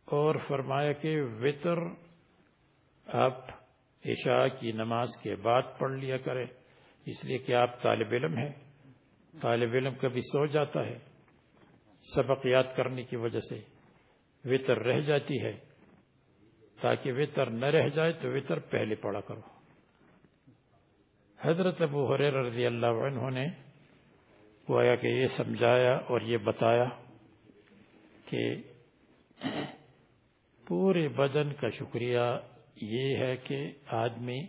S4: اور فرمایا کہ وطر آپ عشاء کی نماز کے بعد پڑھ لیا کریں، اس لیے کہ آپ طالب علم ہیں۔ طالب علم کبھی سو جاتا ہے۔ سبق یاد کرنے کی وجہ سے وطر رہ جاتی ہے۔ تاکہ وطر نہ رہ جائے تو وطر پہلے پڑا کرو۔ حضرت ابو حریر رضی اللہ عنہ نے گویا کہ یہ سمجھایا اور یہ بتایا کہ پورے بدن کا شکریہ یہ ہے کہ آدمی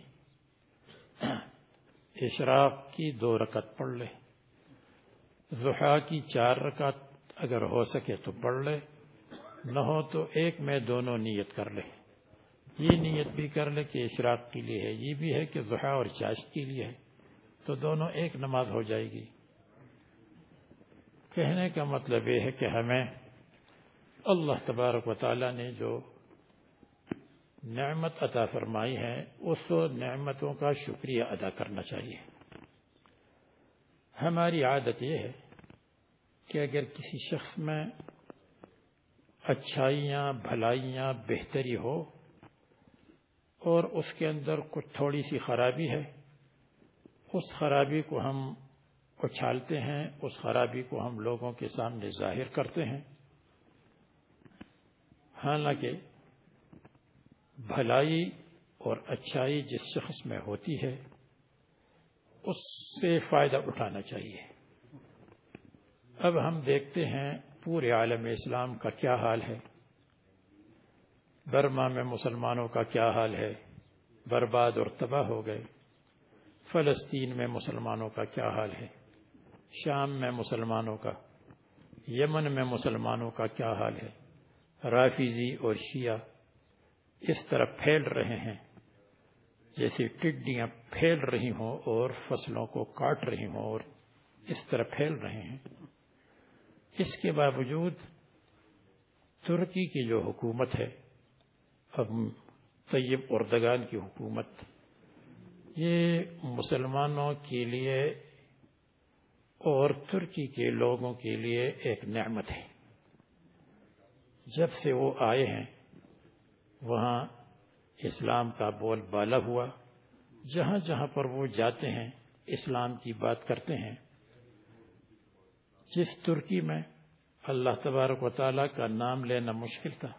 S4: اشراق کی دو رکعت پڑھ لے زحا کی چار رکعت اگر ہو سکے تو پڑھ لے، نہ ہو تو ایک میں دونوں نیت کر لے۔ یہ نیت بھی کر لے کہ اشراق کے لیے ہے، یہ بھی ہے کہ زحا اور چاشت کے لیے ہے۔ تو دونوں ایک نماز ہو جائے گی۔ کہنے کا مطلب یہ ہے کہ ہمیں اللہ تبارک و تعالی نے جو نعمت عطا فرمائی ہے، اس نعمتوں کا شکریہ ادا کرنا چاہیے۔ ہماری عادت یہ ہے کہ اگر کسی شخص میں اچھائیاں، بھلائیاں بہتری ہو اور اس کے اندر کچھ تھوڑی سی خرابی ہے، اس خرابی کو ہم اچھالتے ہیں، اس خرابی کو ہم لوگوں کے سامنے ظاہر کرتے ہیں۔ حالانکہ بھلائی اور اچھائی جس شخص میں ہوتی ہے، اس سے فائدہ اٹھانا چاہیے۔ اب ہم دیکھتے ہیں پورے عالم اسلام کا کیا حال ہے۔ برما میں مسلمانوں کا کیا حال ہے۔ برباد اور تباہ ہو گئے۔ فلسطین میں مسلمانوں کا کیا حال ہے۔ شام میں مسلمانوں کا۔ یمن میں مسلمانوں کا کیا حال ہے۔ رافیزی اور شیعہ اس طرح پھیل رہے ہیں۔ جیسے ٹڈیاں پھیل رہی ہوں اور فصلوں کو کاٹ رہی ہوں اور اس طرح پھیل رہے ہیں۔ اس کے باوجود ترکی کی جو حکومت ہے، اب طیب اردگان کی حکومت، یہ مسلمانوں کے لیے اور ترکی کے لوگوں کے لیے ایک نعمت ہے۔ جب سے وہ آئے ہیں، وہاں اسلام کا بول بالا ہوا۔ جہاں جہاں پر وہ جاتے ہیں، اسلام کی بات کرتے ہیں جس ترکی میں اللہ تبارک و تعالیٰ کا نام لینا مشکل تھا،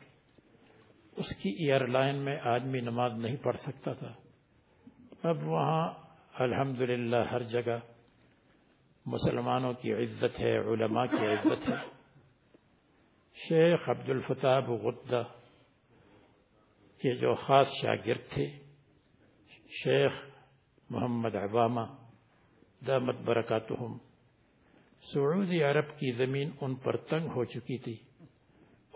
S4: اس کی ایئر لائن میں آدمی نماز نہیں پڑھ سکتا تھا۔ اب وہاں الحمد ہر جگہ مسلمانوں کی عزت ہے، علماء کی عزت ہے۔ شیخ عبد الفتاب غدہ کے جو خاص شاگرد تھے، شیخ محمد عبامہ دامت برکاتہم۔ سعودی عرب کی زمین ان پر تنگ ہو چکی تھی۔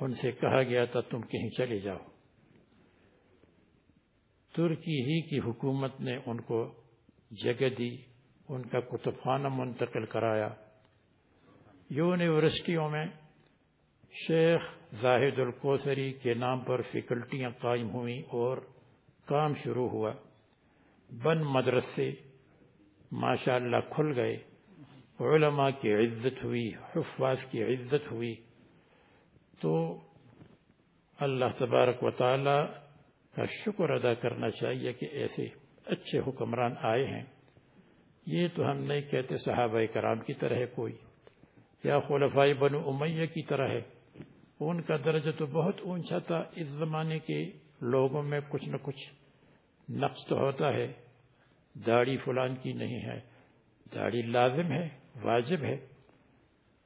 S4: ان سے کہا گیا تھا، تم کہیں چلے جاؤ۔ ترکی ہی کی حکومت نے ان کو جگہ دی ان کا کتب خانہ منتقل کرایا۔ یونیورسٹیوں میں شیخ زاہد القوسری کے نام پر فیکلٹیاں قائم ہوئیں اور کام شروع ہوا۔ بن مدرسے ماشاء اللہ کھل گئے۔ علماء کی عزت ہوئی، حفاظ کی عزت ہوئی، تو اللہ تبارک و تعالی کا شکر ادا کرنا چاہیے کہ ایسے اچھے حکمران آئے ہیں۔ یہ تو ہم نہیں کہتے صحابہ کرام کی طرح ہے کوئی، یا خلفائی بنو امیہ کی طرح ہے۔ ان کا درجہ تو بہت اونچا تھا۔ اس زمانے کے لوگوں میں کچھ نہ کچھ نقص تو ہوتا ہے۔ داڑھی فلان کی نہیں ہے، داڑھی لازم ہے۔ واجب ہے۔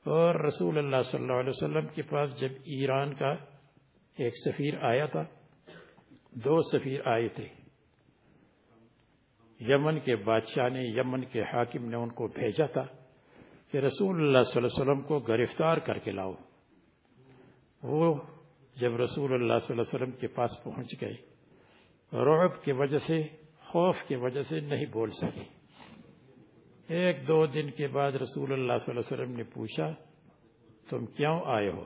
S4: اور رسول اللہ صلی اللہ علیہ وسلم کے پاس جب ایران کا ایک سفیر آیا تھا، دو سفیر آئے تھے۔ یمن کے بادشاہ نے، یمن کے حاکم نے ان کو بھیجا تھا کہ رسول اللہ صلی اللہ علیہ وسلم کو گرفتار کر کے لاؤ۔ وہ جب رسول اللہ صلی اللہ علیہ وسلم کے پاس پہنچ گئے، رعب کی وجہ سے، خوف کی وجہ سے نہیں بول سکے۔ ایک دو دن کے بعد رسول اللہ صلی اللہ علیہ وسلم نے پوچھا، تم کیوں آئے ہو؟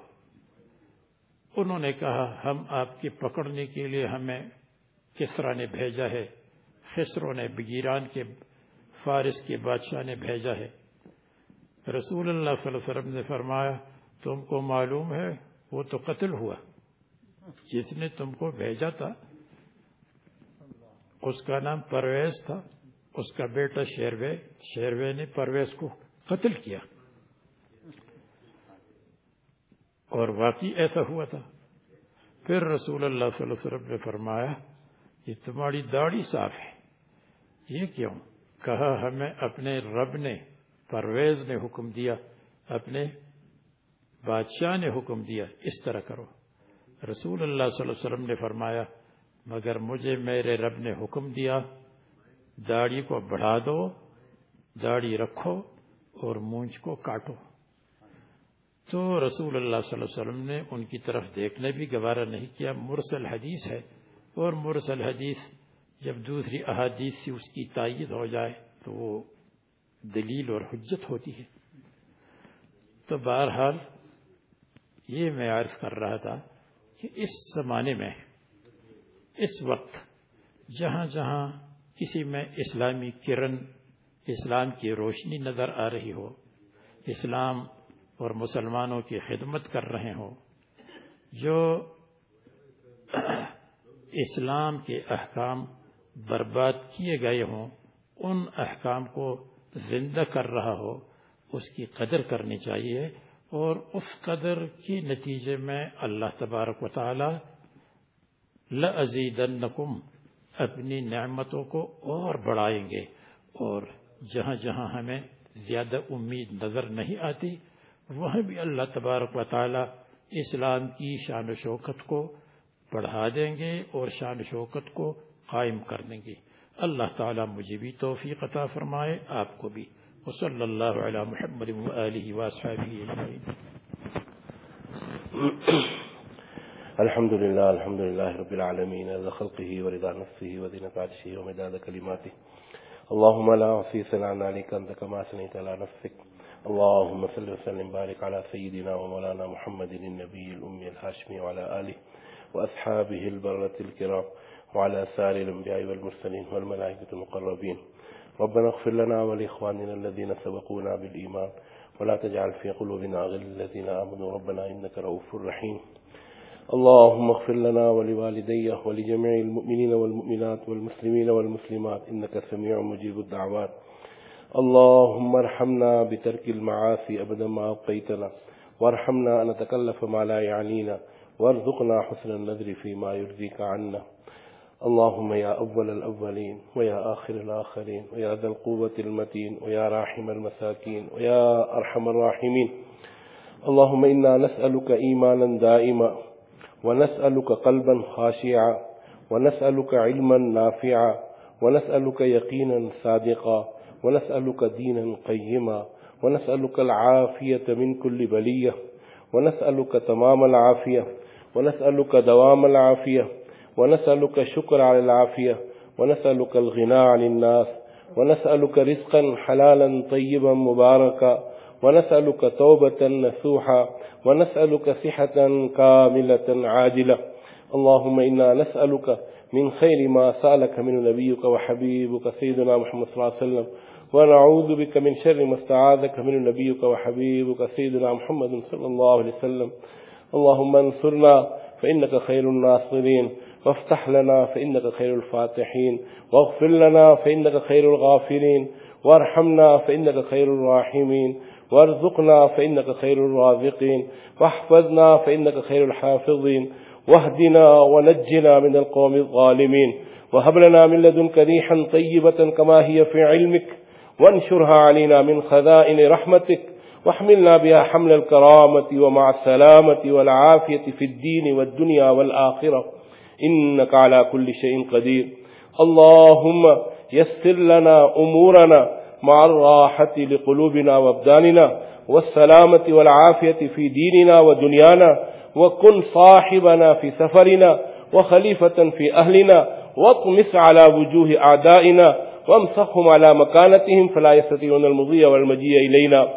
S4: انہوں نے کہا، ہم آپ کی پکڑنے کے لیے ہمیں کسرا نے بھیجا ہے، خسروں نے، بگیران کے، فارس کے بادشاہ نے بھیجا ہے۔ رسول اللہ صلی اللہ علیہ وسلم نے فرمایا، تم کو معلوم ہے، وہ تو قتل ہوا۔ جس نے تم کو بھیجا تھا، اس کا نام پرویز تھا۔ اس کا بیٹا شیروے شیروے نے پرویز کو قتل کیا۔ اور واقعی ایسا ہوا تھا۔ پھر رسول اللہ صلی اللہ علیہ وسلم نے فرمایا، یہ تمہاری داڑھی صاف ہے۔ یہ کیوں؟ کہا، ہمیں اپنے رب نے، پرویز نے حکم دیا، اپنے بادشاہ نے حکم دیا، اس طرح کرو۔ رسول اللہ صلی اللہ علیہ وسلم نے فرمایا، مگر مجھے میرے رب نے حکم دیا داڑھی کو بڑھا دو، داڑھی رکھو اور مونچ کو کاٹو۔ تو رسول اللہ صلی اللہ علیہ وسلم نے ان کی طرف دیکھنے بھی گوارا نہیں کیا، مرسل حدیث ہے۔ اور مرسل حدیث جب دوسری احادیث سے اس کی تائید ہو جائے تو وہ دلیل اور حجت ہوتی ہے۔ تو بہرحال یہ میں عرض کر رہا تھا کہ اس زمانے میں، اس وقت جہاں جہاں کسی میں اسلامی کرن، اسلام کی روشنی نظر آ رہی ہو، اسلام اور مسلمانوں کی خدمت کر رہے ہوں، جو اسلام کے احکام برباد کیے گئے ہوں، ان احکام کو زندہ کر رہا ہو، اس کی قدر کرنی چاہیے اور اس قدر کے نتیجے میں اللہ تبارک و تعالی لَأَزِيدَنَّكُمْ اپنی نعمتوں کو اور بڑھائیں گے اور جہاں جہاں ہمیں زیادہ امید نظر نہیں آتی، وہاں بھی اللہ تبارک و تعالی اسلام کی شان و شوکت کو بڑھا دیں گے اور شان و شوکت کو قائم کر دیں گے۔ اللہ تعالی مجھے بھی توفیق عطا فرمائے، آپ کو بھی۔ وصلی اللہ علی محمد
S2: الحمد لله الحمد لله رب العالمين رضا خلقه ورضا نفسه وزنة عرشه ومداد كلماته. اللهم لا أعصي ثناء عليك أنت كما أثنيت على نفسك. اللهم صل وسلم بارك على سيدنا ومولانا محمد النبي الأمي الهاشمي وعلى آله وأصحابه البرة الكرام وعلى سائر الأنبياء والمرسلين والملائكة المقربين. ربنا اغفر لنا ولإخواننا الذين سبقونا بالإيمان. ولا تجعل في قلوبنا غل الذين آمنوا. ربنا إنك رؤوف رحيم. اللهم اغفر لنا ولوالدي ولجميع المؤمنين والمؤمنات والمسلمين والمسلمات إنك سميع مجيب الدعوات. اللهم ارحمنا بترك المعاصي أبدا ما أبقيتنا. وارحمنا أن نتكلف ما لا يعنينا. وارزقنا حسن النذر فيما يرضيك عنا. اللهم يا أول الأولين ويا آخر الآخرين ويا ذا القوة المتين ويا راحم المساكين ويا أرحم الراحمين. اللهم إنا نسألك إيمانا دائما. ونسألك قلبا خاشعا ونسألك علما نافعا ونسألك يقينا صادقا ونسألك دينا قيما ونسألك العافية من كل بلية ونسألك تمام العافية ونسألك دوام العافية ونسألك شكر على العافية ونسألك الغنى عن الناس ونسألك رزقا حلالا طيبا مباركا ونسألك توبة نسوحا ونسألك صحة كاملة عاجلة. اللهم إنا نسألك من خير ما سألك من نبيك وحبيبك سيدنا محمد صلى الله عليه وسلم. ونعوذ بك من شر ما استعاذك من نبيك وحبيبك سيدنا محمد صلى الله عليه وسلم. اللهم انصرنا فإنك خير الناصرين. وافتح لنا فإنك خير الفاتحين. واغفر لنا فإنك خير الغافرين وارحمنا فإنك خير الراحمين. وارزقنا فإنك خير الرازقين واحفظنا فإنك خير الحافظين واهدنا ونجنا من القوم الظالمين وهب لنا من لدنك ريحا طيبة كما هي في علمك وانشرها علينا من خزائن رحمتك واحملنا بها حمل الكرامة ومع السلامة والعافية في الدين والدنيا والآخرة إنك على كل شيء قدير. اللهم يسر لنا أمورنا مع الراحة لقلوبنا وابداننا والسلامة والعافية في ديننا ودنيانا وكن صاحبنا في سفرنا وخليفة في أهلنا واطمس على وجوه أعدائنا وامسخهم على مكانتهم فلا يستطيعون المضي والمجيء إلينا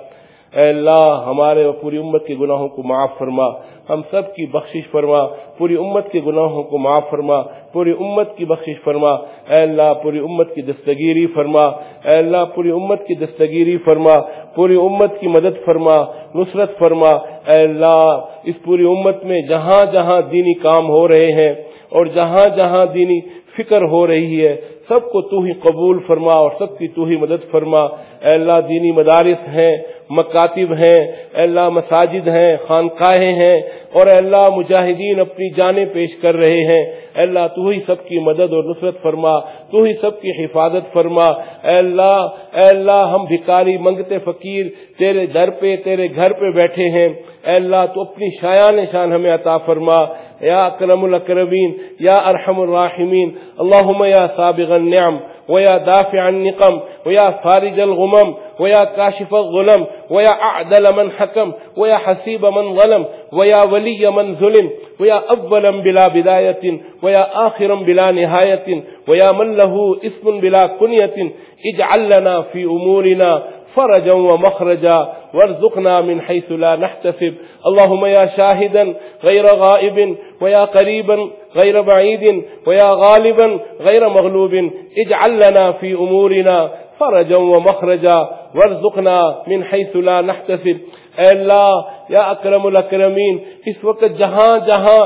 S2: اے اللہ، ہمارے اور پوری امت کے گناہوں کو معاف فرما۔ ہم سب کی بخشش فرما۔ پوری امت کے گناہوں کو معاف فرما۔ پوری امت کی بخشش فرما۔ اے اللہ، پوری امت کی دستگیری فرما۔ اے اللہ، پوری امت کی دستگیری فرما۔ پوری امت کی مدد فرما۔ نصرت فرما۔ اے اللہ، اس پوری امت میں جہاں جہاں دینی کام ہو رہے ہیں اور جہاں جہاں دینی فکر ہو رہی ہے، سب کو تو ہی قبول فرما اور سب کی تو ہی مدد فرما۔ اے اللہ، دینی مدارس ہیں۔ مکاتب ہیں، اے اللہ مساجد ہیں، خانقاہیں ہیں، اور اے اللہ مجاہدین اپنی جانیں پیش کر رہے ہیں۔ اے اللہ تو ہی سب کی مدد اور نصرت فرما، تو ہی سب کی حفاظت فرما۔ اے اللہ اے اللہ ہم بھکاری منگتے فقیر تیرے در پہ، تیرے گھر پہ بیٹھے ہیں۔ اے اللہ تو اپنی شایان شان ہمیں عطا فرما۔ یا اکرم الاکرمین، یا ارحم الراحمین۔ اللہم یا سابغ النعم۔ ويا دافع النقم، ويا فارج الغمم، ويا كاشف الظلم، ويا أعدل من حكم، ويا حسيب من ظلم، ويا ولي من ظلم، ويا أولا بلا بداية، ويا آخرا بلا نهاية، ويا من له اسم بلا كنية، اجعل لنا في أمورنا فرجا ومخرجا وارزقنا من حيث لا نحتسب. اللهم يا شاهدا غير غائب ويا قريبا غير بعيد ويا غالبا غير مغلوب. اجعل لنا في أمورنا فرجا ومخرجا وارزقنا من حيث لا نحتسب. اے اللہ، یا اکرم الاکرمین، اس وقت جہاں جہاں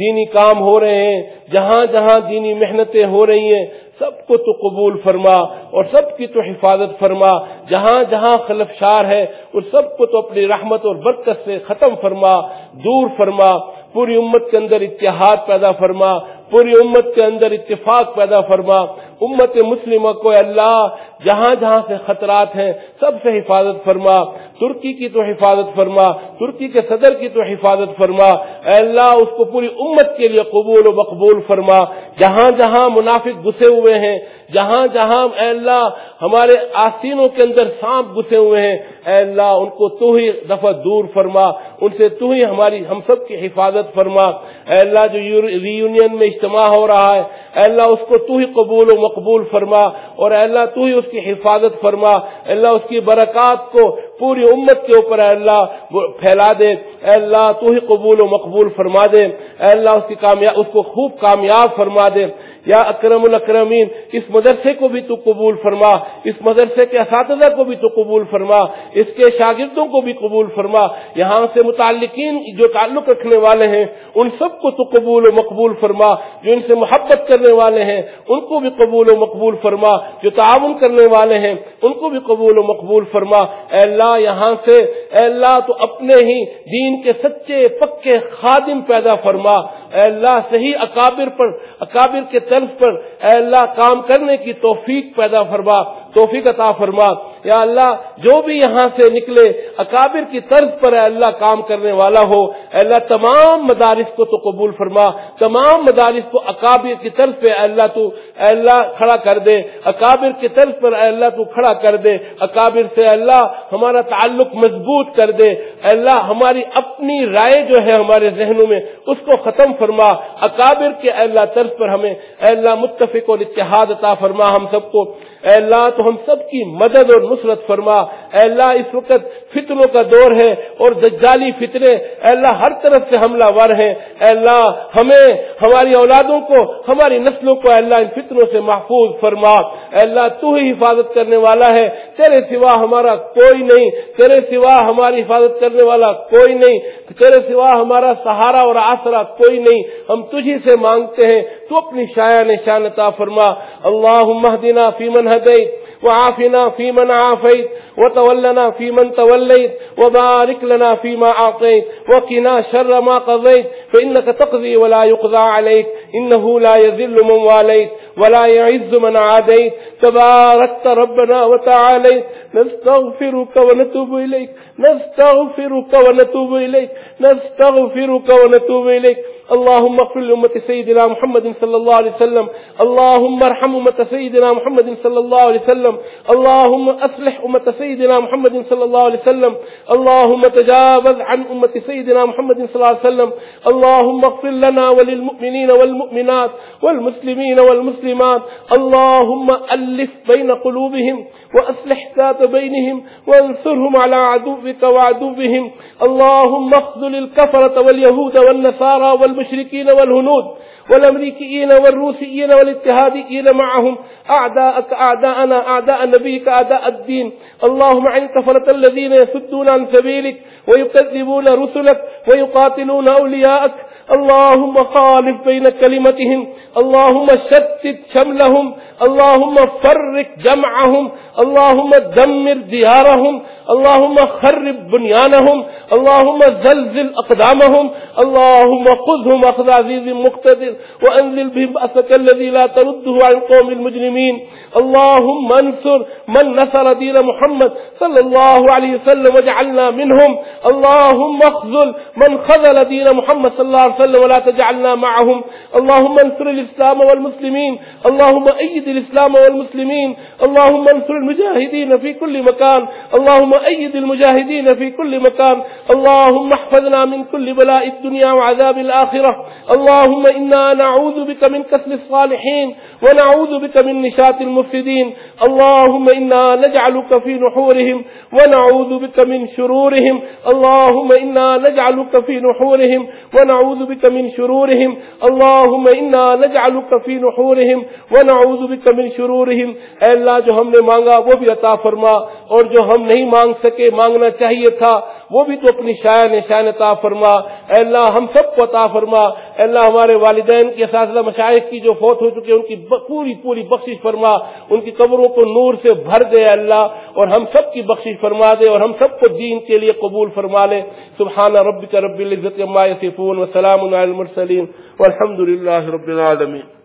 S2: دینی کام ہو رہے ہیں، جہاں جہاں دینی محنتیں ہو رہی ہیں سب کو تو قبول فرما اور سب کی تو حفاظت فرما۔ جہاں جہاں خلفشار ہے ان سب کو تو اپنی رحمت اور برکت سے ختم فرما، دور فرما۔ پوری امت کے اندر اتحاد پیدا فرما، پوری امت کے اندر اتفاق پیدا فرما۔ امت مسلمہ کو اللہ، جہاں جہاں سے خطرات ہیں، سب سے حفاظت فرما، ترکی کی تو حفاظت فرما، ترکی کے صدر کی تو حفاظت فرما، اے اللہ اس کو پوری امت کے لیے قبول و مقبول فرما، جہاں جہاں منافق گھسے ہوئے ہیں جہاں جہاں اے اللہ ہمارے آسینوں کے اندر سانپ گھسے ہوئے ہیں، اے اللہ ان کو تو ہی دفعہ دور فرما، ان سے تو ہی ہماری ہم سب کی حفاظت فرما۔ اے اللہ جو ری یونین میں اجتماع ہو رہا ہے، اے اللہ اس کو تو ہی قبول و مقبول فرما اور اے اللہ تو ہی اس کی حفاظت فرما۔ اے اللہ اس کی برکات کو پوری امت کے اوپر اے اللہ پھیلا دے۔ اے اللہ تو ہی قبول و مقبول فرما دے۔ اے اللہ اس کی کامیاب اس کو خوب کامیاب فرما دے۔ یا اکرم الاکرمین، اس مدرسے کو بھی تو قبول فرما، اس مدرسے کے اساتذہ کو بھی تو قبول فرما، اس کے شاگردوں کو بھی قبول فرما، یہاں سے متعلقین جو تعلق رکھنے والے ہیں، ان سب کو تو قبول و مقبول فرما، جو ان سے محبت کرنے والے ہیں، ان کو بھی قبول و مقبول فرما، جو تعاون کرنے والے ہیں، ان کو بھی قبول و مقبول فرما۔ اے اللہ، یہاں سے اے اللہ تو اپنے ہی دین کے سچے، پکے خادم پیدا فرما۔ اے اللہ، صحیح اکابر پر، اکابر کے طرف پر اے اللہ کام کرنے کی توفیق پیدا فرما توفیق عطا فرما یا اللہ جو بھی یہاں سے نکلے اکابر کی طرز پر اے اللہ کام کرنے والا ہو اے اللہ تمام مدارس کو تو قبول فرما تمام مدارس کو اکابر کی طرز پہ اے اللہ تو اے اللہ کھڑا کر دے اکابر کی طرز پر اے اللہ تو کھڑا کر دے اکابر سے اے اللہ ہمارا تعلق مضبوط کر دے اے اللہ ہماری اپنی رائے جو ہے ہمارے ذہنوں میں اس کو ختم فرما اکابر کے اے اللہ طرز پر ہمیں اے اللہ متفق اور اتحاد عطا فرما ہم سب کو اے اللہ تو ہم سب کی مدد اور نصرت فرما۔ اے اللہ اس وقت فتنوں کا دور ہے اور دجالی فتنے، اے اللہ ہر طرف سے حملہ ور ہیں۔ اے اللہ ہمیں، ہماری اولادوں کو، ہماری نسلوں کو اے اللہ ان فتنوں سے محفوظ فرما۔ اے اللہ تو ہی حفاظت کرنے والا ہے۔ تیرے سوا ہمارا کوئی نہیں۔ تیرے سوا ہماری حفاظت کرنے والا کوئی نہیں۔ تیرے سوا ہمارا سہارا اور آسرا کوئی نہیں۔ ہم تجھی سے مانگتے ہیں۔ تو اپنی شاع نشانتا فرما۔ اللہ مہدینہ فیمن هديت وعافنا فيمن عافيت وتولنا فيمن توليت وبارك لنا فيما أعطيت وقنا شر ما قضيت فإنك تقضي ولا يقضى عليك إنه لا يذل من واليت ولا يعز من عاديت تباركت ربنا وتعاليت نستغفرك ونتوب إليك نستغفرك ونتوب إليك نستغفرك ونتوب إليك اللهم اغفر لأمة سيدنا محمد صلى الله عليه وسلم. اللهم ارحم أمة سيدنا محمد صلى الله عليه وسلم. اللهم أصلح أمة سيدنا محمد صلى الله عليه وسلم. اللهم تجاوز عن أمة سيدنا محمد صلى الله عليه وسلم. اللهم اغفر لنا وللمؤمنين والمؤمنات والمسلمين والمسلمات. اللهم ألف بين قلوبهم. وأصلح ذات بينهم وانصرهم على عدوك وعدوهم. اللهم اخذل الكفرة واليهود والنصارى والمشركين والهنود والأمريكيين والروسيين والاتحاديين معهم. أعداءك أعداءنا أعداء نبيك أعداء الدين. اللهم عن كفرة الذين يسدون عن سبيلك ويكذبون رسلك ويقاتلون أولياءك اللهم خالف بين كلمتهم اللهم شتت شملهم اللهم فرق جمعهم اللهم دمر ديارهم اللهم خرب بنيانهم اللهم زلزل أقدامهم اللهم خذهم أخذ عزيز مقتدر وأنزل بهم بأسك الذي لا ترده عن قوم المجرمين اللهم انصر من نصر دين محمد صلى الله عليه وسلم وجعلنا منهم. اللهم اخذل من خذل دين محمد صلى الله عليه وسلم ولا تجعلنا معهم. اللهم انصر الإسلام والمسلمين. اللهم أيد الإسلام والمسلمين. اللهم انصر المجاهدين في كل مكان. اللهم أيد المجاهدين في كل مكان. اللهم احفظنا من كل بلاء الدنيا وعذاب الآخرة. اللهم إنا نعوذ بك من كسل الصالحين ونعوذ بك من نشاط المفسدين اللهم إنا نجعلك في نحورهم ونعوذ بك من شرورهم. اللهم إنا نجعلك في نحورهم ونعوذ بك من شرورهم. اللهم إنا نجعلك في نحورهم ونعوذ بك من شرورهم. اے اللہ، جو ہم نے مانگا وہ بھی عطا فرما، اور جو ہم نہیں مانگ سکے، مانگنا چاہیے تھا، وہ بھی تو اپنی شاع نشان عطا فرما۔ اے اللہ، ہم سب کو عطا فرما۔ اے اللہ، ہمارے والدین کے اساتذہ مشائق کی جو فوت ہو چکے، ان کی پوری پوری بخشش فرما۔ ان کی قبروں کو نور سے بھر دے اللہ اور ہم سب کی بخشش فرما دے اور ہم سب کو دین کے لیے قبول فرما لے۔ سبحان کا رب العزت عما یصفون وسلام علی المرسلین۔ والحمد للہ رب العالمین۔